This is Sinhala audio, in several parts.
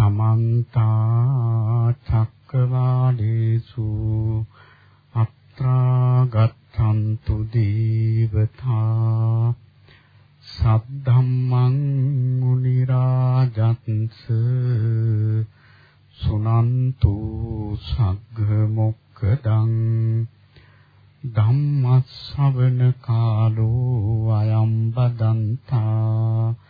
සමන්ත චක්කවාලේසු අත්‍රා ගත්තන්තු දේවතා සද්ධම්මං මුනි රාජත්ස සුනන්තු සග්ග මොක්කදං ධම්මස්සවන කාලෝ අයම් බදන්තා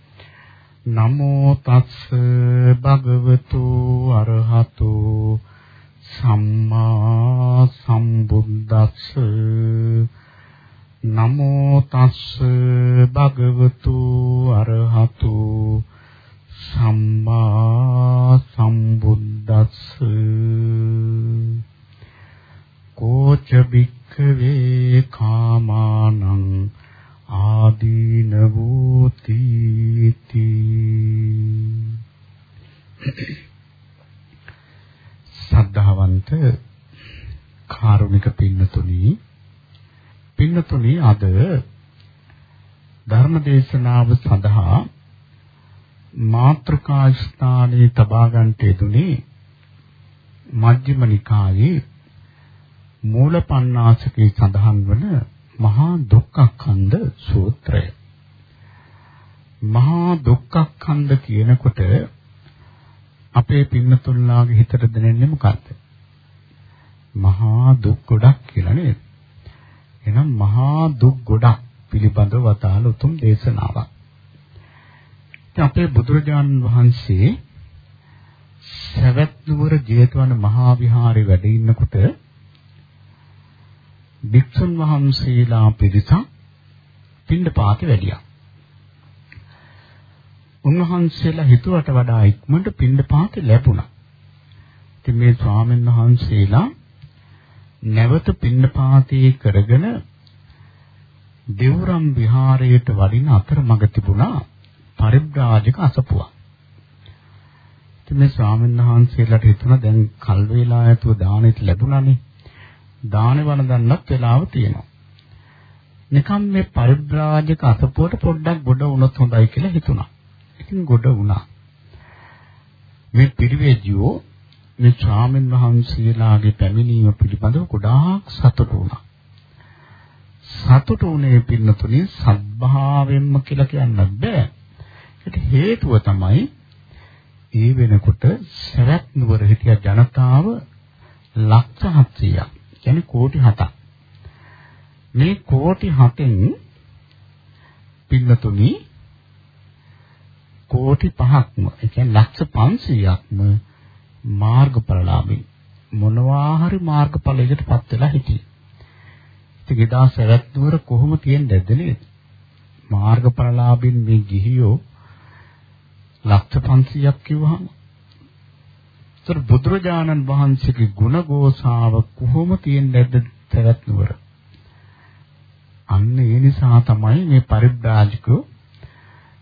නමෝ තස්ස භගවතු අරහතු සම්මා සම්බුද්දස්ස. නමෝ තස්ස භගවතු අරහතු සම්මා සම්බුද්දස්ස. කෝච භික්ඛවේ කාමානං ආදීනවෝති සද්ධාවන්ත කාරුණික පින්නතුනි පින්නතුනි අද ධර්ම දේශනාව සඳහා මාත්‍රකා ස්ථානයේ තබා ගන්නට යෙදුනේ මජ්ක්‍ධිම නිකායේ මූලපණ්ණාසකේ සඳහන් වන මහා දුක්ඛඛන්ද සූත්‍රය. මහා දුක්ඛඛන්ද කියනකොට අපේ පින්නතුල්ලාගේ හිතට දැනෙන්නේ මොකක්ද? මහා දුක් ගොඩක් කියලා නේද? එහෙනම් මහා දුක් ගොඩක් පිළිබඳව වතාල උතුම් දේශනාවක්. ඉතින් අපේ බුදුරජාණන් වහන්සේ සවැත් නුවර ජේතවන මහා විහාරේ වැඩ ඉන්නකොට භික්ෂුන් වහන්සේලා පිරිසක් පින්ඩපාතේ වැඩියා. උන්වහන්සේලා හිතුවට වඩා ඉක්මනට පින්ඩපාතේ ලැබුණා. ඉතින් මේ ස්වාමීන් වහන්සේලා නැවත පින්ඩපාතේ කරගෙන දෙවුරම් විහාරයට වඩින අතරමඟ තිබුණා පරිබ්‍රාජක අසපුවක්. ඉතින් මේ ස්වාමීන් වහන්සේලාට හිතුණා දැන් කල් වේලා ඇතුව දානෙත් ලැබුණානේ. දානේ වළඳන්නත් වෙලාව තියෙනවා. නිකම් මේ පරිබ්‍රාජක අසපුවට පොඩ්ඩක් ගොඩ වුණොත් හොඳයි කියලා හිතුණා. ඉතින් ගොඩ වුණා. මේ පිරිවැජියෝ මේ ස්වාමීන් වහන්සේලාගේ පැමිණීම පිළිබඳව ගොඩාක් සතුටු වුණා. සතුටු වුණේ පින්නතුනේ සත්භාවයෙන්ම කියලා කියන්නත් බෑ. ඒකට හේතුව තමයි ඒ වෙනකොට සරත් නුවර හිටිය ජනතාව ලක්ෂ 700ක්. කියන්නේ කෝටි 7ක්. මේ කෝටි 7න් පින්නතුනි කෝටි 5ක්ම ඒ කියන්නේ ලක්ෂ 500ක්ම මාර්ගඵලලාභී මොනවා හරි මාර්ගඵලයකටපත් වෙලා හිටියේ. ඉතින් එදා සරත් නුවර කොහොම තියෙන්නේ නැද්ද නේද? මාර්ගඵලලාභින් මේ ගිහියෝ ලක්ෂ 500ක් කිව්වහම ඒතර බුදුරජාණන් වහන්සේගේ ගුණ ගෝසාව කොහොම තියෙන්නේ නැද්ද සරත් නුවර? අන්න ඒ නිසා තමයි මේ පරිබ්‍රාජකෝ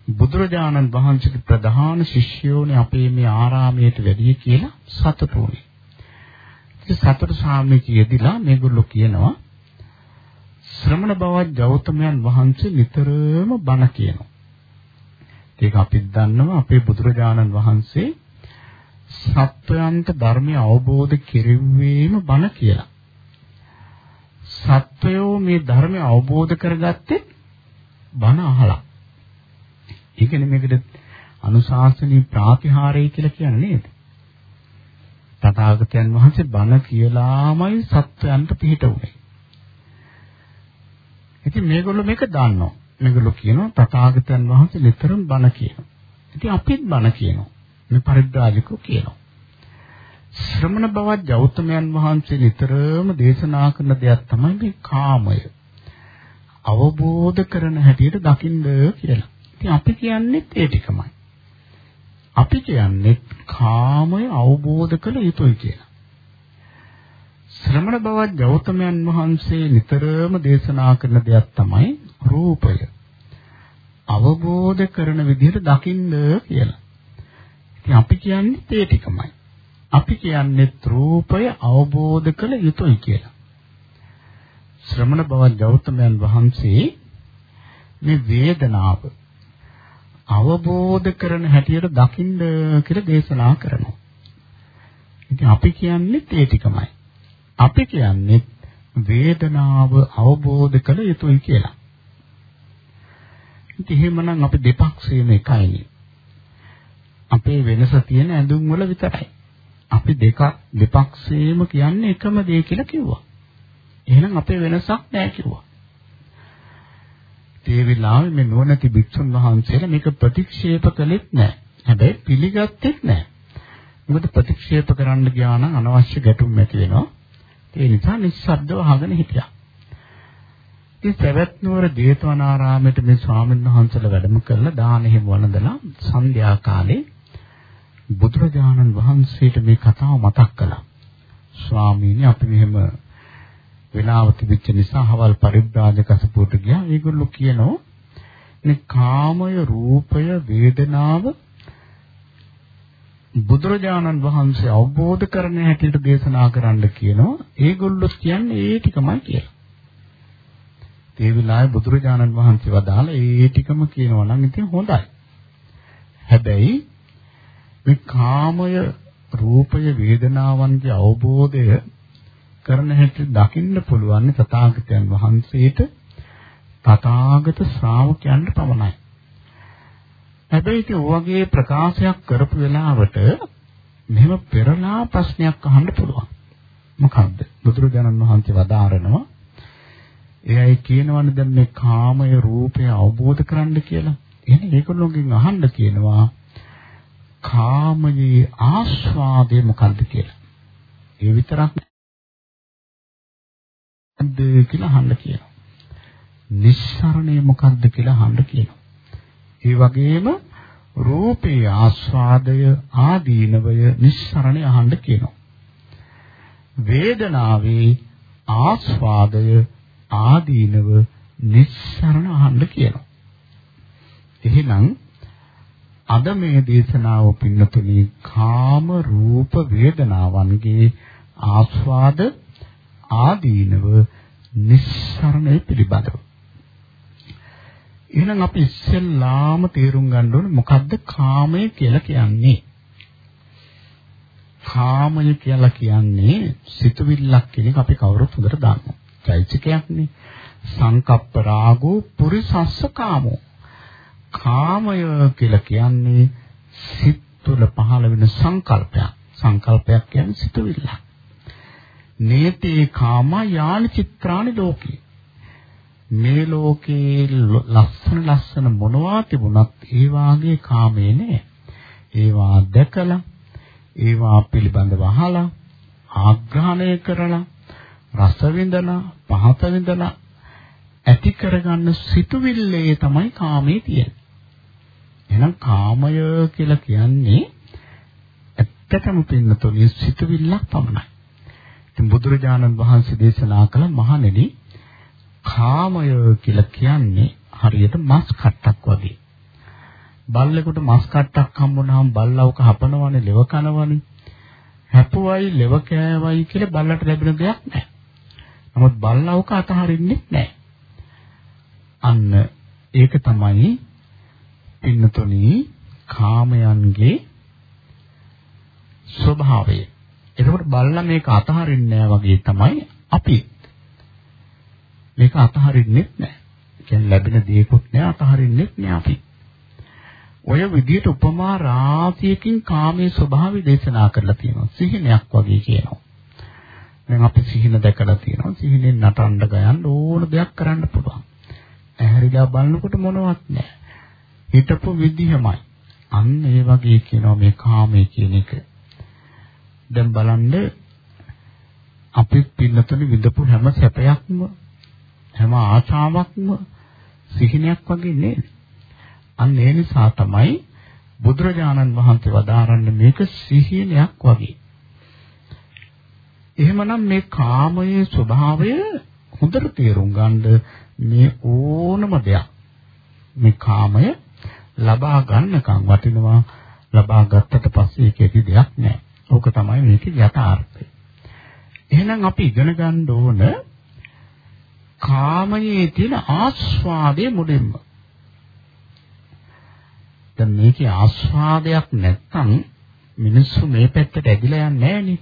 බුදුරජාණන් වහන්සේගේ ප්‍රධාන ශිෂ්‍යෝනේ අපේ මේ ආරාමයට වැඩි කියලා සතුටු වුණේ. ඉතින් සතුටු සාමිකයේදීලා මේගොල්ලෝ කියනවා ශ්‍රමණ බවත් ගෞතමයන් වහන්සේ නිතරම බණ කියනවා. ඒක අපිත් දන්නවා අපේ බුදුරජාණන් වහන්සේ සත්වයන්ට ධර්මය අවබෝධ කෙරෙව්වේම බණ කියලා. සත්වයෝ මේ ධර්මය අවබෝධ කරගත්තේ බණ අහලා. ඒ කියන්නේ මේකට අනුශාසනී ප්‍රාතිහාරය කියලා කියන්නේ නේද? තථාගතයන් වහන්සේ බණ කියලාමයි සත්වයන්ට පිහිට වුනේ. ඉතින් මේගොල්ලෝ මේක දන්නවා. මේගොල්ලෝ කියනවා තථාගතයන් වහන්සේ නිතරම බණ කියනවා. ඉතින් අපිත් බණ කියනවා. මේ පරිද්දාජිකෝ කියනවා. ශ්‍රමණ බවත් ගෞතමයන් වහන්සේ නිතරම දේශනා කරන දෙයක් තමයි මේ කාමය. අවබෝධ කරන හැටියට දකින්න කියලා. ඉතින් අපි කියන්නේ ඒ ටිකමයි. අපි කියන්නේ කාමය අවබෝධ කළ යුතුයි කියලා. ශ්‍රමණ බවත් ගෞතමයන් වහන්සේ නිතරම දේශනා කරන දෙයක් තමයි රූපය. අවබෝධ කරන විදිහට දකින්න කියලා. ඉතින් අපි කියන්නේ ඒ ටිකමයි. අපි කියන්නේ රූපය අවබෝධ කළ යුතුයි කියලා. ශ්‍රමණ බවත් ගෞතමයන් වහන්සේ මේ වේදනාව අවබෝධ කරන හැටියට දකින්න කියලා දේශනා කරනවා. ඉතින් අපි කියන්නේ ඒ ටිකමයි. අපි කියන්නේ වේදනාව අවබෝධ කළ යුතුයි කියලා. ඉතින් එහෙමනම් අපි දෙපක්ෂයේම එකයිනේ. අපේ වෙනස තියෙන ඇඳුම් වල විතරයි. අපි දෙක දෙපක්ෂයේම කියන්නේ එකම දේ කියලා කිව්වා. එහෙනම් අපේ වෙනසක් නැහැ කිව්වා. ඒ වෙලාවේ මේ නුවණැති භික්ෂුන් වහන්සේලා මේක ප්‍රතික්ෂේප කළෙත් නැහැ. හැබැයි පිළිගත්තෙත් නැහැ. මොකද ප්‍රතික්ෂේප කරන්න ගියා නම් අනවශ්‍ය ගැටුම් ඇති වෙනවා. ඒ නිසා නිස්සද්දව අහගෙන හිටියා. ඉතින් සවැත් නුවර ජේතවනාරාමයට මේ ස්වාමීන් වහන්සේලා වැඩම කරලා දාන එහෙම වළඳලා සන්ධ්‍යා කාලේ බුදුරජාණන් වහන්සේට මේ කතාව මතක් කළා. ස්වාමීනි අපි මෙහෙම වෙලාව තිබෙච්ච නිසා හවල් පරිබ්‍රාජක අසපුවට ගියා. ඒගොල්ලෝ කියනවා මේ කාමය, රූපය, වේදනාව බුදුරජාණන් වහන්සේ අවබෝධ කරන හැටියට දේශනා කරන්න කියනවා. ඒගොල්ලෝ කියන්නේ ඒ ටිකමයි කියලා. ඒ වෙලාවේ බුදුරජාණන් වහන්සේ වදාළ ඒ ටිකම කියනවා නම් ඉතින් හොඳයි. හැබැයි මේ කාමය, රූපය, වේදනාවන්ගේ අවබෝධය කරන හැටි දකින්න පුළුවන් තථාගතයන් වහන්සේට තථාගත ශ්‍රාවකයන්ට පමණයි. හැබැයි ඉතින් ඔයගේ ප්‍රකාශයක් කරපු වෙලාවට මෙහෙම පෙරලා ප්‍රශ්නයක් අහන්න පුළුවන්. මොකක්ද? බුදුරජාණන් වහන්සේ වදාරනවා එයයි කියනවනේ දැන් මේ කාමය රූපය අවබෝධ කරන්න කියලා. එහෙනම් ඒගොල්ලෝගෙන් අහන්න කියනවා කාමයේ ආස්වාදය මොකක්ද කියලා. ඒ විතරක් මොකද්ද කියලා අහන්න කියනවා. නිස්සරණය මොකද්ද කියලා අහන්න කියනවා. ඒ වගේම රූපේ ආස්වාදය ආදීනවය නිස්සරණය අහන්න කියනවා. වේදනාවේ ආස්වාදය ආදීනව නිස්සරණ අහන්න කියනවා. එහෙනම් අද මේ දේශනාව පින්නතුනි කාම රූප වේදනාවන්ගේ ආස්වාද ආදීනව නිස්සරණය පිළිබඳව. එහෙනම් අපි ඉස්සෙල්ලාම තේරුම් ගන්න ඕනේ මොකද්ද කාමය කියලා කියන්නේ? කාමය කියලා කියන්නේ සිතුවිල්ලක් කියන එක අපි කවුරුත් හොඳට දන්නවා. චෛත්‍යකයක්නේ. සංකප්ප රාගෝ පුරිසස්ස කාමෝ. කාමය කියලා කියන්නේ සිත් තුළ පහළ වෙන සංකල්පයක්. සංකල්පයක් කියන්නේ සිතුවිල්ලක්. නේතේ කාම යාන චිත්‍රානි ලෝකේ මේ ලෝකේ ලස්සන ලස්සන මොනවා තිබුණත් ඒ වාගේ කාමේ නෑ ඒවා දැකලා ඒවා පිළිබඳව අහලා ආග්‍රහණය කරලා රස විඳලා පහත විඳලා ඇති කරගන්න සිතුවිල්ලේ තමයි කාමේ තියෙන්නේ එහෙනම් කාමය කියලා කියන්නේ ඇත්තටම පින්නතොලිය සිතුවිල්ලක් පමණයි ඉතින් බුදුරජාණන් වහන්සේ දේශනා කළ මහණෙනි කාමය කියලා කියන්නේ හරියට මස් කට්ටක් වගේ. බල්ලෙකුට මස් කට්ටක් හම්බුනහම බල්ලවක හපනවනේ, ලෙව කනවනේ. හැපුවයි, ලෙව කෑවයි කියලා බල්ලට ලැබෙන දෙයක් නැහැ. නමුත් බල්ලවක අතහරින්නේ නැහැ. අන්න ඒක තමයි පින්නතුනි කාමයන්ගේ ස්වභාවය. එතකොට බල්ලා මේක අතහරින්නේ නැහැ වගේ තමයි අපි. මේක අතහරින්නෙත් නැහැ. කියන්නේ ලැබෙන දේකුත් නැහැ අතහරින්නෙත් නැහැ අපි. ඔය විදිහට උපමා රාශියකින් කාමයේ ස්වභාවය දේශනා කරලා තියෙනවා. සිහිනයක් වගේ කියනවා. දැන් අපි සිහින දැකලා තියෙනවා. සිහිනෙන් නටන්න ගයන්න ඕන දෙයක් කරන්න පුළුවන්. ඇහැරිලා බලනකොට මොනවත් නැහැ. හිතපු විදිහමයි. අන්න ඒ වගේ කියනවා මේ කාමයේ කියන එක. දැන් බලන්න අපි පින්නතුනි විඳපු හැම සැපයක්ම හැම ආශාවක්ම සිහිනයක් වගේ නේද? අන්න ඒ නිසා තමයි බුදුරජාණන් වහන්සේ වදාරන්නේ මේක සිහිනයක් වගේ. එහෙමනම් මේ කාමයේ ස්වභාවය හොඳට තේරුම් ගන්න මේ ඕනම දෙයක් මේ කාමය ලබා ගන්නකම් වටිනවා ලබා ගත්තට පස්සේ ඒකේදී දෙයක් නැහැ. ඕක තමයි මේකේ යථාර්ථය. එහෙනම් අපි ඉගෙන ගන්න ඕන කාමයේ තියෙන ආස්වාදයේ මුලින්ම. දැන් මේකේ ආස්වාදයක් නැත්තම් මිනිස්සු මේ පැත්තට ඇදිලා යන්නේ නැහනේ.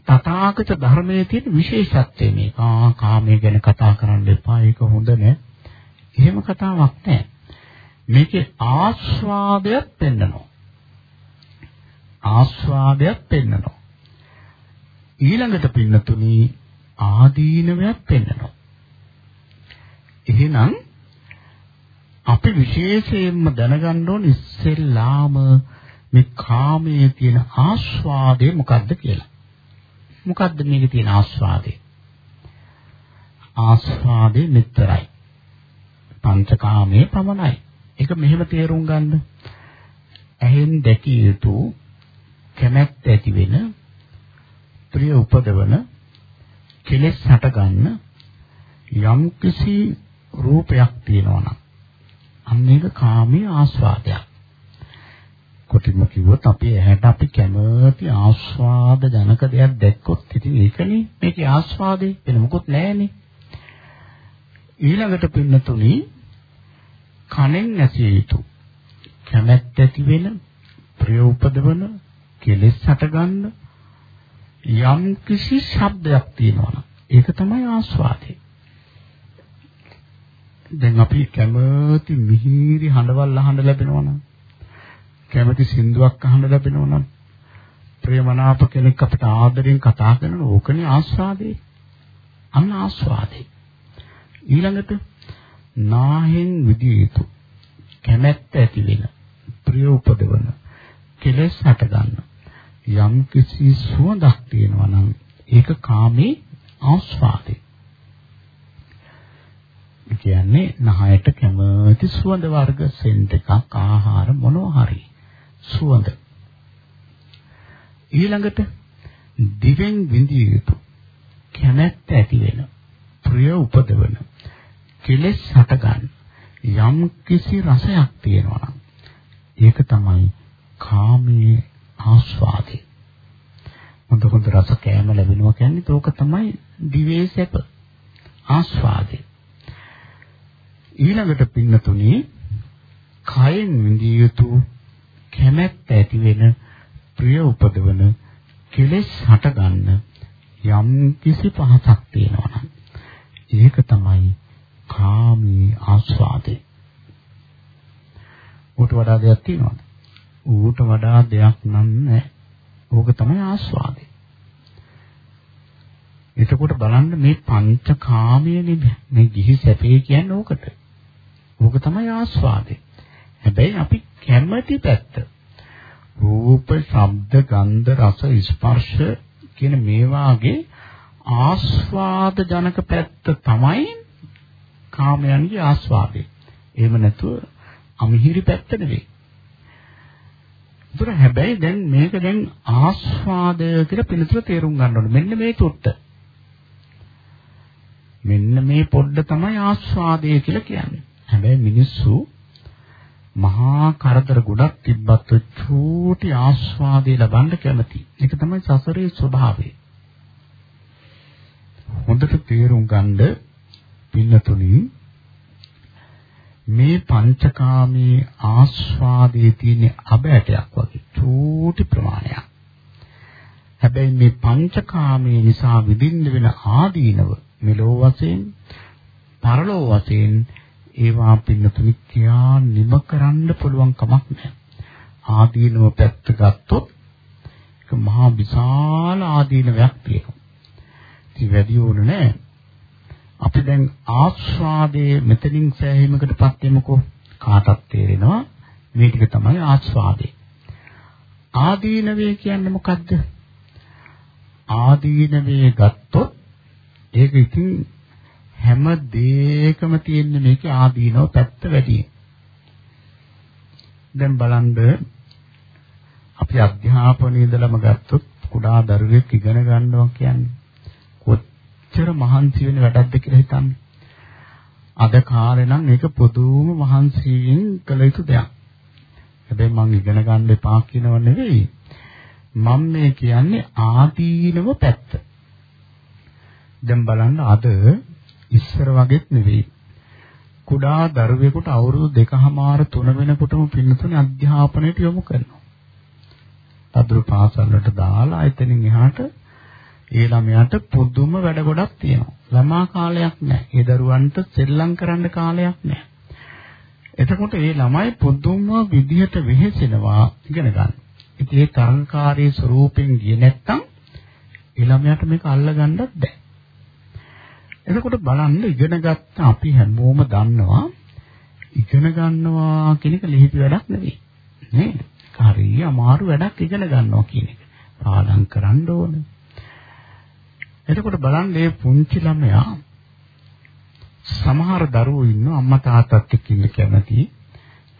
තථාගත ධර්මයේ තියෙන විශේෂත්වය මේක. ආ කාමයේ ගැන කතා කරන්න එපා. ඒක හොඳ නෑ. එහෙම කතාවක් නෑ. මේකේ ආස්වාදයක් පෙන්නනවා. ආස්වාදයක් පෙන්නනවා. ඊළඟට පින්නතුනි ආදීනවයක් පෙන්නනවා. එහෙනම් අපි විශේෂයෙන්ම දැනගන්න ඕන ඉස්සෙල්ලාම මේ කාමයේ තියෙන ආස්වාදය මොකක්ද කියලා. මොකද්ද මේකේ තියෙන ආස්වාදේ? ආස්වාදේ නිතරයි. පංචකාමයේ පමණයි. ඒක මෙහෙම තේරුම් ගන්න. ඇහෙන් දැකිය යුතු කැමැත්ත ඇති වෙන ප්‍රිය උපදවන කෙලෙස් හටගන්න යම් කිසි රූපයක් තියෙනවා නම් අන්න ඒක කාමයේ ආස්වාදයක්. කොටිම කිව්වොත් අපි ඇහැට අපි කැමති ආස්වාද ජනක දෙයක් දැක්කොත් ඉතින් ඒකනේ මේකේ ආස්වාදේ වෙන මොකුත් නැහැනේ ඊළඟට පින්නතුනි කනෙන් ඇසිය යුතු කැමැත්ත ඇති වෙන ප්‍රිය උපදවන කෙලෙස් හටගන්න යම් කිසි ශබ්දයක් තියෙනවා ඒක තමයි ආස්වාදේ දැන් අපි කැමති මිහිරි හඬවල් අහන්න ලැබෙනවා නම් කැමති සින්දුවක් අහන්න ලැබෙනවා නම් ප්‍රේමනාප කෙනෙක් අපිට ආදරෙන් කතා කරන ඕකනේ ආස්වාදේ. අන්න ආස්වාදේ. ඊළඟට නාහෙන් විදිය යුතු කැමැත්ත ඇති වෙන ප්‍රිය උපදවන කෙලෙස් හට ගන්න යම් කිසි සුවඳක් තියෙනවා නම් ඒක කාමේ ආස්වාදේ. කියන්නේ නහයට කැමති සුවඳ වර්ග සෙන්ට් එකක් ආහාර මොනවා හරි සුවඳ. ඊළඟට දිවෙන් විඳිය යුතු කැමැත්ත ඇති වෙන ප්‍රිය උපදවන කෙලෙස් හටගන්න යම් කිසි රසයක් තියෙනවා නම් ඒක තමයි කාමයේ ආස්වාදේ. හොඳ හොඳ රස කෑම ලැබෙනවා කියන්නේ ඒක තමයි දිවේ සැප ආස්වාදේ. ඊළඟට පින්නතුනේ කයෙන් විඳිය යුතු කැමැත්ත ඇති වෙන ප්‍රිය උපදවන කෙලෙස් හටගන්න යම් කිසි පහසක් තියෙනවා නම් ඒක තමයි කාමී ආස්වාදේ. ඌට වඩා දෙයක් තියෙනවද? ඌට වඩා දෙයක් නැහැ. ඕක තමයි ආස්වාදේ. එතකොට බලන්න මේ පංචකාමයේ නෙමෙයි මේ ගිහි සැපේ කියන්නේ ඕකට. ඕක තමයි ආස්වාදේ. හැබැයි අපි කැමැති පැත්ත. රූප, ශබ්ද, ගන්ධ, රස, ස්පර්ශ කියන මේ වාගේ ආස්වාද ජනක පැත්ත තමයි කාමයන්ගේ ආස්වාදේ. එහෙම නැතුව අමිහිරි පැත්ත නෙවෙයි. ඒතර හැබැයි දැන් මේක දැන් ආස්වාදය කියලා පිළිතුර තේරුම් ගන්න ඕනේ. මෙන්න මේ තුට්ට. මෙන්න මේ පොඩ්ඩ තමයි ආස්වාදය කියලා කියන්නේ. හැබැයි මිනිස්සු මහා කරදර ගොඩක් තිබ්බත් චූටි ආස්වාදේ ලබන්න කැමති. ඒක තමයි සසරේ ස්වභාවය. හොඳට තේරුම් ගන්න පින්නතුනි මේ පංචකාමී ආස්වාදයේ තියෙන අබෑටයක් වගේ චූටි ප්‍රමාණයක්. හැබැයි මේ පංචකාමී නිසා විඳින්න වෙන ආදීනව මෙලෝ වශයෙන් පරලෝ වශයෙන් ඒවා පින්නතුනි කියා නිම කරන්න පුළුවන් කමක් නැහැ. ආදීනව පැත්ත ගත්තොත් ඒක මහා විශාල ආදීනයක් තියෙනවා. ඉතින් වැඩි ඕන නැහැ. අපි දැන් ආස්වාදයේ මෙතනින් සෑහීමකටපත් වෙමුකෝ. කාටත් තේරෙනවා මේ ටික තමයි ආස්වාදේ. ආදීනවේ කියන්නේ මොකද්ද? ආදීනවේ ගත්තොත් ඒක ඉතින් හැම දෙයකම තියෙන මේකේ ආදීනව පැත්ත වැඩි. දැන් බලන්න අපි අධ්‍යාපනයේ ඉඳලම ගත්තොත් කුඩා දරුවෙක් ඉගෙන ගන්නවා කියන්නේ කොච්චර මහන්සි වෙන වැඩක්ද කියලා හිතන්නේ. අද කාලේ නම් මේක පුදුම මහන්සියෙන් කළ යුතු දෙයක්. හැබැයි මං ඉගෙන ගන්න එපා කියනව නෙවෙයි. මම මේ කියන්නේ ආදීනව පැත්ත. දැන් බලන්න අද ඉස්සර වගේත් නෙවෙයි. කුඩා දරුවෙකුට අවුරුදු දෙකමාර තුන වෙනකොටම පින්නතුනේ අධ්‍යාපනයට යොමු කරනවා. අදුරු පාසල් වලට දාලා එතනින් එහාට ඒ ළමයාට පුදුම වැඩ ගොඩක් තියෙනවා. ළමා කාලයක් නැහැ. ඒ දරුවන්ට සෙල්ලම් කරන්න කාලයක් නැහැ. එතකොට ඒ ළමයි පුදුම විදිහට වෙහෙසෙනවා ඉගෙන ගන්න. ඉතින් ඒ තරංකාරී ස්වරූපෙන් ගියේ නැත්තම් ඒ ළමයාට මේක අල්ලගන්නත් බැහැ. එතකොට බලන්න ඉගෙන ගත්ත අපි හැමෝම දන්නවා ඉගෙන ගන්නවා කියන එක ලිහිපි වැඩක් නෙවෙයි. නේද? හරිය අමාරු වැඩක් ඉගෙන ගන්නවා කියන එක. පාඩම් කරන්න ඕනේ. එතකොට බලන්න මේ පුංචි ළමයා සමහර දරුවෝ ඉන්න අම්මා තාත්තත් එක්ක ඉන්න කැමති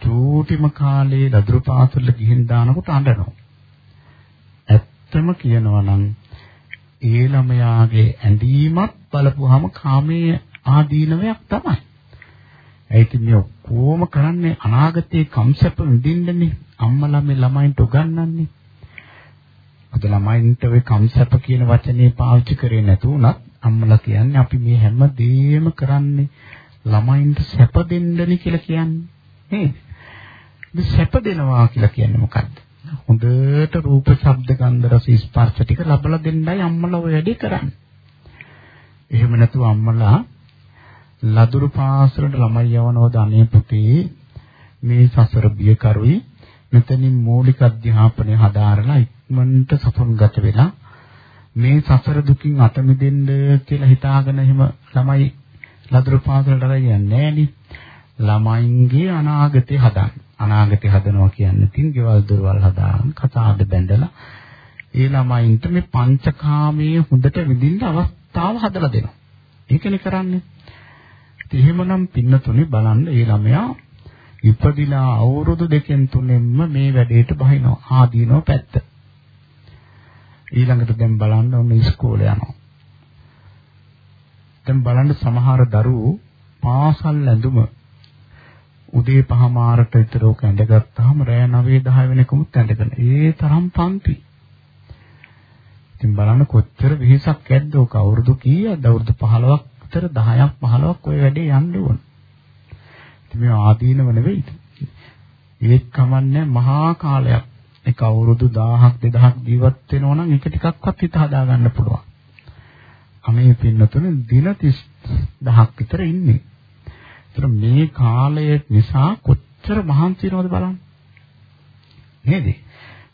චූටිම කාලේ ලදරු පාසල ගිහින් දානකොට අඬනවා. ඇත්තම කියනවා නම් ඒ ළමයාගේ ඇඳීමත් බලපුවාම කාමයේ ආදීනවයක් තමයි. ඒ ඉතින් මේ කොහොම කරන්නේ අනාගතයේ කම්සප්ප විඳින්නනේ අම්මලා මේ ළමයින්ට උගන්වන්නේ. අද ළමයින්ට ওই කම්සප්ප කියන වචනේ පාවිච්චි කරේ නැතුණත් අම්මලා කියන්නේ අපි මේ හැම දෙයක්ම කරන්නේ ළමයින්ට සැප දෙන්නනේ කියලා කියන්නේ. නේද? මේ සැප දෙනවා කියලා කියන්නේ මොකද්ද? හොඳට රූප, ශබ්ද, ගන්ධ, රස, ස්පර්ශ ටික ලබලා දෙන්නයි අම්මලා ඔය වැඩේ කරන්නේ. එහෙම නැතුව අම්මලා ලදරු පාසලට ළමයි යවනවද අනේ පුතේ මේ සසර බිය කරුයි මෙතනින් මූලික අධ්‍යාපනය හදාරලා ඉක්මනට සසුන්ගත වෙලා මේ සසර දුකින් අත මිදෙන්න කියලා හිතාගෙන එහෙම ළමයි ලදරු පාසලට යන්නේ නෑනේ ළමයින්ගේ අනාගතේ හදන්න අනාගතේ හදනවා කියන්නේ තින් ගෙවල් දොරවල් හදාගෙන කතාද බැඳලා ඒ ළමයින්ට මේ පංචකාමයේ හොඳට විඳින්න අවස්ථාව හදලා දෙනවා. ඒකනේ කරන්නේ. ඉතින් එහෙමනම් පින්නතුනේ බලන්න ඒ ළමයා ඉපදිලා අවුරුදු දෙකෙන් තුනෙන්ම මේ වැඩේට බහිනවා. ආදීනෝ පැත්ත. ඊළඟට දැන් බලන්න ඔන්න ඉස්කෝලේ යනවා. දැන් බලන්න සමහර දරුවෝ පාසල් ඇඳුම උදේ පහමාරට විතර ඕක ඇඳගත්තාම රෑ 9 10 වෙනකමුත් ඇඳගෙන ඒ තරම් පන්ති. ඉතින් බලන්න කොච්චර වෙහසක් ඇද්ද ඕක අවුරුදු කීයක්ද අවුරුදු 15ක් විතර 10ක් 15ක් ඔය වැඩේ යන්න ඕන. ඉතින් මේ ආදීනව නෙවෙයි. ඒත් කමන්නේ මහා කාලයක්. එක අවුරුදු 1000ක් 2000ක් ජීවත් වෙනවා නම් ඒක ටිකක්වත් හිත හදා ගන්න පුළුවන්. අමේ පින්නතුනේ දින 30000ක් විතර ඉන්නේ. ඒතර මේ කාලය නිසා කොච්චර මහන්සි වෙනවද බලන්න. නේද?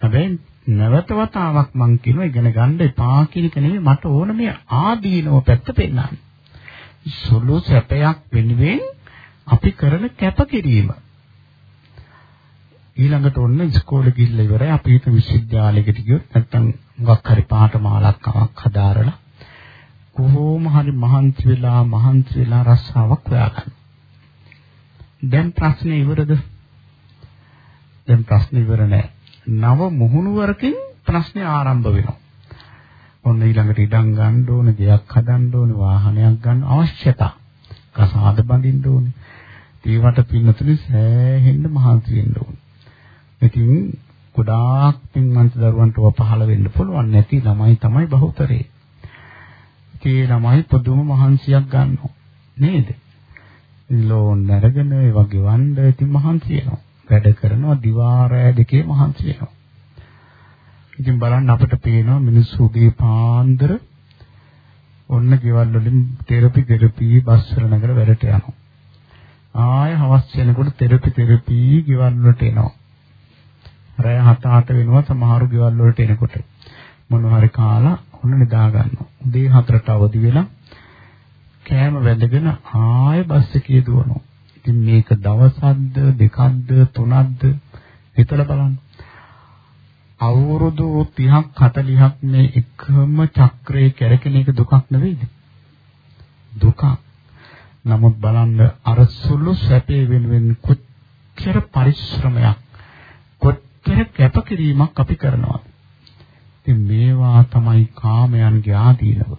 හැබැයි නැවත වතාවක් මං කියනවා ඉගෙන ගන්න එපා කියන එක නෙවෙයි මට ඕන මේ ආදීනව පැත්ත පෙන්නන්න. සුළු සැපයක් වෙනුවෙන් අපි කරන කැපකිරීම. ඊළඟට ඔන්න ඉස්කෝලේ ගිහිල්ලා ඉවරයි අපි හිත විශ්වවිද්‍යාලයකට ගියොත් නැත්තම් මොකක් හරි පාඨමාලාවක් හදාරලා කොහොම හරි මහන්සි වෙලා මහන්සි වෙලා රස්සාවක් හොයාගන්න. දැන් ප්‍රශ්නේ ඉවරද? දැන් ප්‍රශ්නේ ඉවර නෑ. නව මුහුණුවරකින් ප්‍රශ්නේ ආරම්භ වෙනවා. ඔන්න ඊළඟට ඉඩම් ගන්න ඕනේ, ගෙයක් හදන්න ඕනේ, වාහනයක් ගන්න අවශ්‍යතා. කසාද බඳින්න ඕනේ. ඒවට පින්නතුනේ සෑහෙන්න මහන්සි වෙන්න ඕනේ. ඉතින් ගොඩාක් පින්වන්ත දරුවන්ට ඔය පහළ වෙන්න පුළුවන් නැති ළමයි තමයි බහුතරේ. ඒ ළමයි පුදුම මහන්සියක් ගන්නවා. නේද? ලෝන් අරගෙන ඒ වගේ වණ්ඩ ඉතින් මහන්සි වෙනවා. වැඩ කරනවා දිවා රෑ දෙකේ මහන්සි වෙනවා. ඉතින් බලන්න අපිට පේනවා මිනිස්සු උදේ පාන්දර ඔන්න ගෙවල් වලින් තෙරපි තෙරපි බස් වල නැගලා වැඩට යනවා. ආය හවස් වෙනකොට තෙරපි තෙරපි ගෙවල් වලට එනවා. රෑ 7-8 වෙනවා සමහරු ගෙවල් වලට එනකොට. මොනවා හරි කාලා ඔන්න නිදා ගන්නවා. උදේ 4ට අවදි වෙලා කෑම වැඳගෙන ආයෙ බස් එකේ දුවනවා. ඉතින් මේක දවසක්ද දෙකක්ද තුනක්ද හිතලා බලන්න. අවුරුදු 30ක් 40ක් මේ එකම චක්‍රයේ කැරකෙන එක දුකක් නෙවෙයිද? දුකක්. නමුත් බලන්න අර සුළු සැපේ වෙනුවෙන් කොච්චර පරිශ්‍රමයක් කොච්චර කැපකිරීමක් අපි කරනවද? ඉතින් මේවා තමයි කාමයන්ගේ ආදීනව.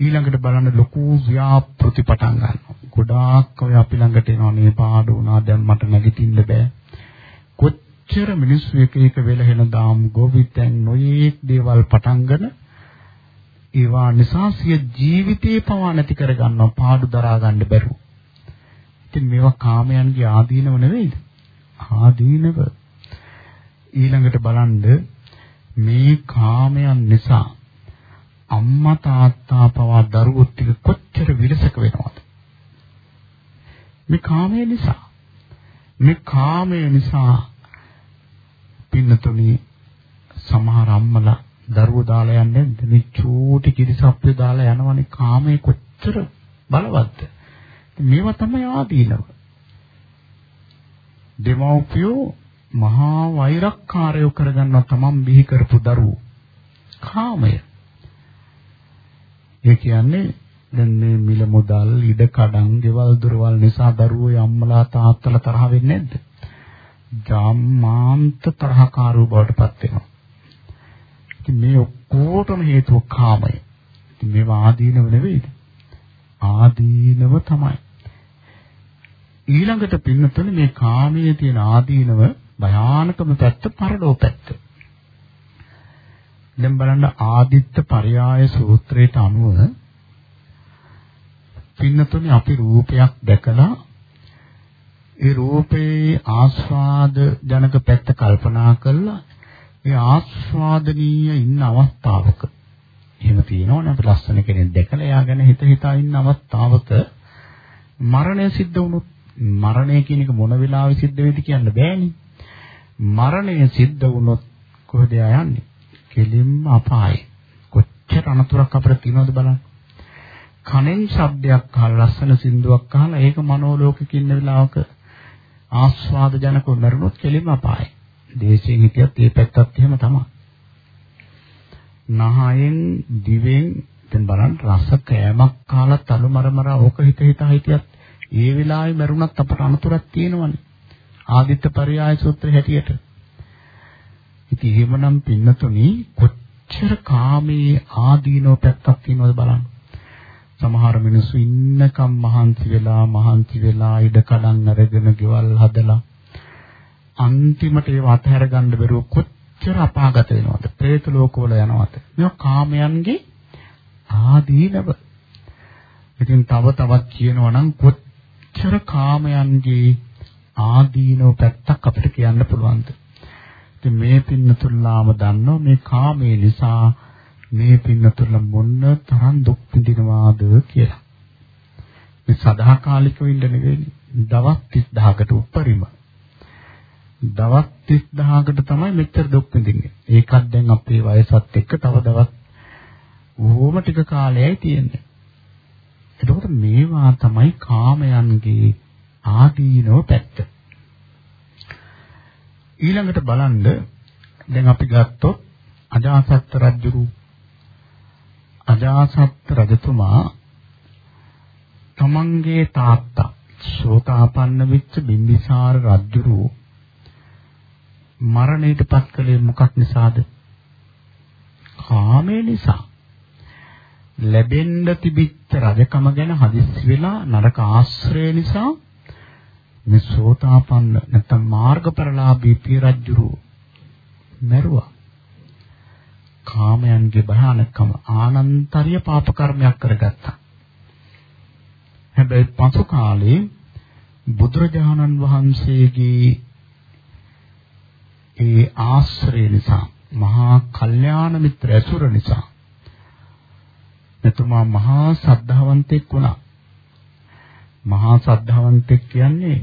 ඊළඟට බලන්න ලොකු ව්‍යාපෘති පටන් ගන්නවා. ගොඩාක් ඔය අපි ළඟට එනවා මේ පාඩු වුණා දැන් මට නැගිටින්න බෑ. කොච්චර මිනිස්සු එක එක වෙලහෙන දාම් ගෝවිතෙන් නොයේක් දේවල් පටන්ගෙන ඒවා නිසා සිය ජීවිතේ පවා නැති කර ගන්නවා පාඩු දරා ගන්න බැරුව. ඉතින් මේවා කාමයන්ගේ ආදීනව නෙවෙයිද? ආදීනව. ඊළඟට බලන්න මේ කාමයන් නිසා අම්මා තාත්තා පවා දරුවෝ ටික කොච්චර විරසක වෙනවද? මේ කාමය නිසා. මේ කාමය නිසා පින්නතුනි සමහර අම්මලා දරුවෝ දාලා යන්නේ මේ චූටි කිරිසප්පිය දාලා යනවනේ කාමයේ කොච්චර බලවත්ද? මේවා තමයි ආදීනව. දෙමව්පියෝ මහා වෛරක්කාරයෝ කරගන්නවා තමන් බිහි කරපු දරුවෝ. කාමය. ඒ කියන්නේ දැන් මේ මිල මුදල් ඉඩ කඩන් ගෙවල් දොරවල් නිසා දරුවෝ අම්මලා තාත්තලා තරහ වෙන්නේ නැද්ද? ජාම්මාන්ත තරහකාරෝ බවට පත් වෙනවා. ඉතින් මේ ඔක්කොටම හේතුව කාමය. ඉතින් මේවා ආදීනව නෙවෙයිද? ආදීනව තමයි. ඊළඟට පින්නතුනේ මේ කාමයේ තියෙන ආදීනව භයානකම පැත්ත පරලෝ පැත්ත. දැන් බලන්න ආදිත්ත පරයාය සූත්‍රයට අනුව පින්නතුනේ අපි රූපයක් දැකලා ඒ රූපේ ආස්වාද ජනක පැත්ත කල්පනා කරලා ඒ ආස්වාදනීය ඉන්න අවස්ථාවක. එහෙම තියෙනවනේ අපි ලස්සන කෙනෙක් දැකලා එයා ගැන හිත හිතා ඉන්න අවස්ථාවක මරණය සිද්ධ වුණොත් මරණය කියන එක මොන වෙලාවෙ සිද්ධ වෙයිද කියන්න බෑනේ. මරණය සිද්ධ වුණොත් කොහෙද යන්නේ කෙලින්ම අපායයි කොච්චර අනතුරක් අපිට තියෙනවද බලන්න කනෙන් ශබ්දයක් අහලා ලස්සන සින්දුවක් අහලා ඒක මනෝලෝකෙක ඉන්න වෙලාවක ආස්වාද ජනකව මරුණොත් කෙලින්ම අපායයි. දේශයෙන් හිටියත් ඒ පැත්තත් එහෙම තමයි. නහයෙන් දිවෙන් දැන් බලන්න රස කෑමක් කාලා තලු මරමර ඕක හිත හිත හිටියත් ඒ වෙලාවේ මරුණත් අපට අනතුරක් තියෙනවනේ. ආදිත්ත පරයාය සූත්‍රය හැටියට. ඉතින් එහෙමනම් පින්නතුනි කොච්චර කාමයේ ආදීනෝ පැත්තක් තියෙනවද බලන්න. සමහර මිනිස්සු ඉන්නකම් මහන්සි වෙලා මහන්සි වෙලා ඉඩ කඩන් අරගෙන ගෙවල් හදලා අන්තිමට ඒව අතහැර ගන්න බැරුව කොච්චර අපාගත වෙනවද? പ്രേත ලෝකවල යනවද? මේවා කාමයන්ගේ ආදීනව. ඉතින් තව තවත් කියනවා නම් කොච්චර කාමයන්ගේ ආදීනව පැත්තක් අපිට කියන්න පුළුවන්ද? ඉතින් මේ පින්නතුල්ලාම දන්නවා මේ කාමයේ නිසා මේ පින්නතුල මොන්න තරම් දුක් විඳිනවාද කියලා. මේ සදාකාලිකව ඉන්න නෙවෙයි දවස් 30000කට උඩරිම. දවස් 30000කට තමයි මෙච්චර දුක් විඳින්නේ. ඒකත් දැන් අපේ වයසත් එක්ක තව දවස් ඕම ටික කාලයයි තියෙන්නේ. එතකොට මේවා තමයි කාමයන්ගේ ආදීනව පැත්ත. ඊළඟට බලන්න දැන් අපි ගත්තොත් අජාසත් රජුරු අජාසත් රජතුමා තමන්ගේ තාත්තා ශෝකාපන්න වෙච්ච බිම්බිසාර රජුරු මරණයට පත් කළේ මොකක් නිසාද? කාමේ නිසා. ලැබෙන්න තිබිච්ච රජකම ගැන හදිස්සි වෙලා නරක ආශ්‍රය නිසා මේ සෝතාපන්න නැත්නම් මාර්ගපරලාභී පිය රජුරු මැරුවා. කාමයන්ගේ භයානකම ආනන්තරිය පාප කර්මයක් කරගත්තා. හැබැයි පසු කාලේ බුදුරජාණන් වහන්සේගේ ඒ ආශ්‍රය නිසා මහා කල්යාණ මිත්‍ර ඇසුර නිසා මෙතුමා මහා සද්ධාවන්තෙක් වුණා. මහා සද්ධාවන්තෙක් කියන්නේ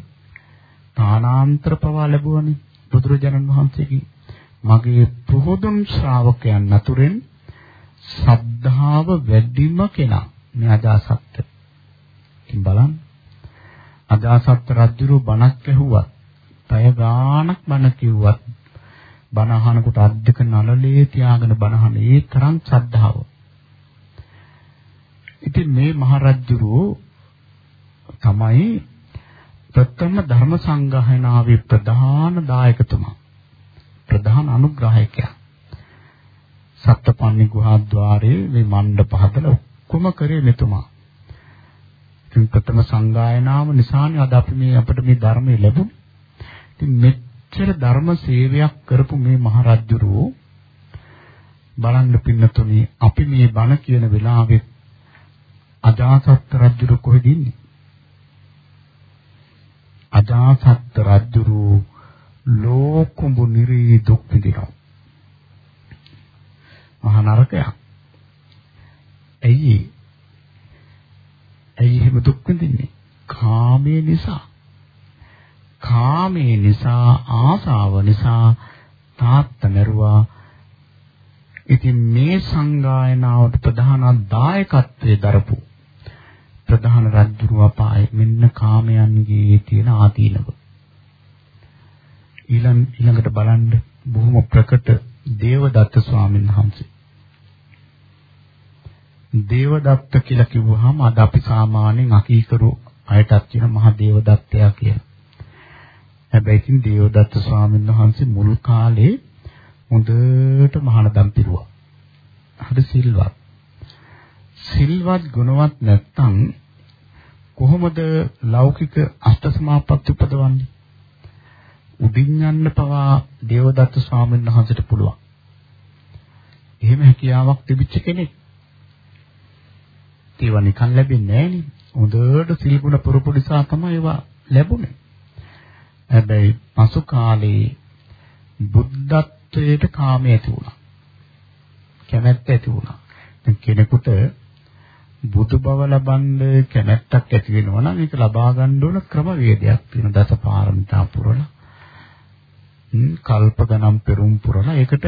තානාන්තර පවා ලැබුවනේ බුදුරජාණන් වහන්සේගේ මගේ පුහුදුන් ශ්‍රාවකයන් අතුරෙන් ශ්‍රද්ධාව වැඩිම කෙනා මේ අජාසත්. ඉතින් බලන්න අජාසත් රජුරු බණක් ඇහුවත්, පය ගාණක් බණ කිව්වත් බණ අහනකොට අත් දෙක නළලේ තියාගෙන බණ අහන ඒ තරම් ශ්‍රද්ධාව. ඉතින් මේ මහරජුරු තමයි ප්‍රථම ධර්ම සංගායනාවේ ප්‍රධාන දායකතුමා. ප්‍රධාන අනුග්‍රාහකයා. සත්පන්නි ගුහාද්්වාරයේ මේ මණ්ඩප හදලා ඔක්කොම කරේ මෙතුමා. ඉතින් ප්‍රථම සංගායනාව නිසානේ අද අපි මේ අපිට මේ ධර්මය ලැබුණේ. ඉතින් මෙච්චර ධර්ම සේවයක් කරපු මේ මහරජුරෝ බලන්න පින්නතුනි අපි මේ බණ කියන වෙලාවෙත් අජාසත් රජුරු කොහෙද ඉන්නේ? අජාසත් රජුරු ලෝකුඹු නිරී දුක් විඳිනවා. මහා නරකයක්. ඇයි? ඇයි එහෙම දුක් විඳින්නේ? කාමයේ නිසා. කාමයේ නිසා ආසාව නිසා තාත්තා මරුවා. ඉතින් මේ සංගායනාවට ප්‍රධාන දායකත්වයේ දරපු ප්‍රධාන රජුරුව අපායේ මෙන්න කාමයන්ගේ තියෙන ආදීනව. ඊළඟ ඊළඟට බලන්න බොහොම ප්‍රකට දේවදත්ත ස්වාමීන් වහන්සේ. දේවදත්ත කියලා කිව්වහම අද අපි සාමාන්‍යයෙන් අකීකරු අයටත් කියන මහා දේවදත්තයා කියලා. හැබැයි ඉතින් දේවදත්ත ස්වාමීන් වහන්සේ මුල් කාලේ හොඳට මහානදම් පිරුවා. හරි සිල්වත්. සිල්වත් ගුණවත් නැත්නම් කොහොමද ලෞකික අෂ්ට සමාපatti උපදවන්නේ? උඩින් යන්න පවා දේවදත්ත ස්වාමීන් වහන්සේට පුළුවන්. එහෙම හැකියාවක් තිබිච්ච කෙනෙක්. ඒවා නිකන් ලැබෙන්නේ නෑනේ. හොඳට සිල් ගුණ පුරුපු නිසා තමයි ඒවා ලැබුණේ. හැබැයි පසු කාලේ බුද්ධත්වයට කාමය ඇති වුණා. කැමැත්ත ඇති වුණා. දැන් කෙනෙකුට බුදු බව ලබන්න කැමැත්තක් ඇති වෙනවා නම් ඒක ලබා ගන්න ඕන ක්‍රමවේදයක් තියෙන දසපාරමිතා පුරලා කල්ප ගණන් පෙරම් පුරලා ඒකට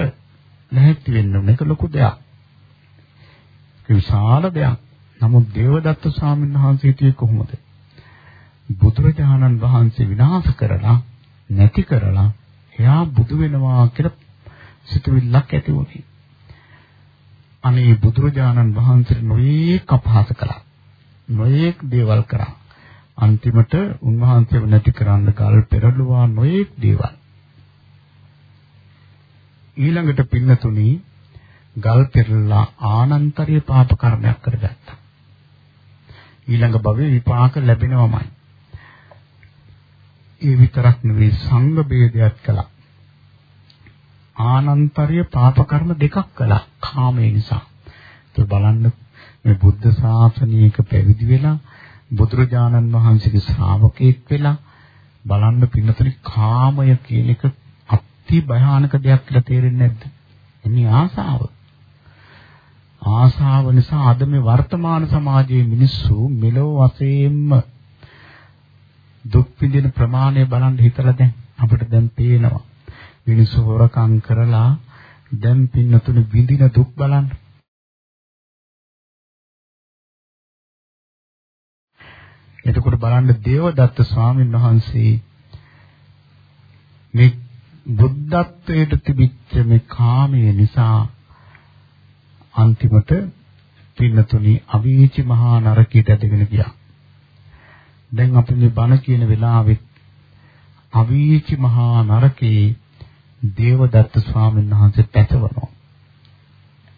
නැහැටි වෙන්න ඕන. ඒක ලොකු දෙයක්. ඒක විශාල දෙයක්. නමුත් දේවදත්ත ස්වාමීන් වහන්සේ හිටියේ කොහොමද? බුදුරජාණන් වහන්සේ විනාශ කරලා නැති කරලා එයා බුදු වෙනවා කියලා සිතුවිල්ලක් ඇති වුණේ. අනේ බුදුරජාණන් වහන්සේ නොයේක් අපහාස කළා. නොයේක් දේවල් කරා. අන්තිමට උන්වහන්සේව නැති කරන්න ගල් පෙරළුවා නොයේක් දේවල්. ඊළඟට පින්නතුණි ගල් පෙරලා ආනන්තරීය පාප කර්මයක් කරගත්තා. ඊළඟ භවයේ විපාක ලැබෙනවමයි. ඒ විතරක් නෙවෙයි සංඝ ભેදයක් කළා. ආනන්තරීය පාප කර්ම දෙකක් කළා කාමයේ නිසා. ඒක බලන්න මේ බුද්ධ ශාසනයක පැවිදි වෙලා බුදුරජාණන් වහන්සේගේ ශ්‍රාවකෙක් වෙලා බලන්න පින්නතුනි කාමය කියන එක අති භයානක දෙයක් කියලා තේරෙන්නේ නැද්ද? එන්නේ ආසාව. ආසාව නිසා අද මේ වර්තමාන සමාජයේ මිනිස්සු මෙලෝ වශයෙන්ම දුක් විඳින ප්‍රමාණය බලන් හිතලා දැන් අපිට දැන් පේනවා. මිනිස්සු හොරකම් කරලා දැන් පින්නතුනේ විඳින දුක් බලන්න. එතකොට බලන්න දේවදත්ත ස්වාමීන් වහන්සේ මේ බුද්ධත්වයට තිබිච්ච මේ කාමයේ නිසා අන්තිමට පින්නතුනි අවීචි මහා නරකයට ඇදගෙන ගියා. දැන් අපි මේ බණ කියන වෙලාවෙත් අවීචි මහා නරකේ දේවදත්ත ස්වාමීන් වහන්සේ පැතවනවා.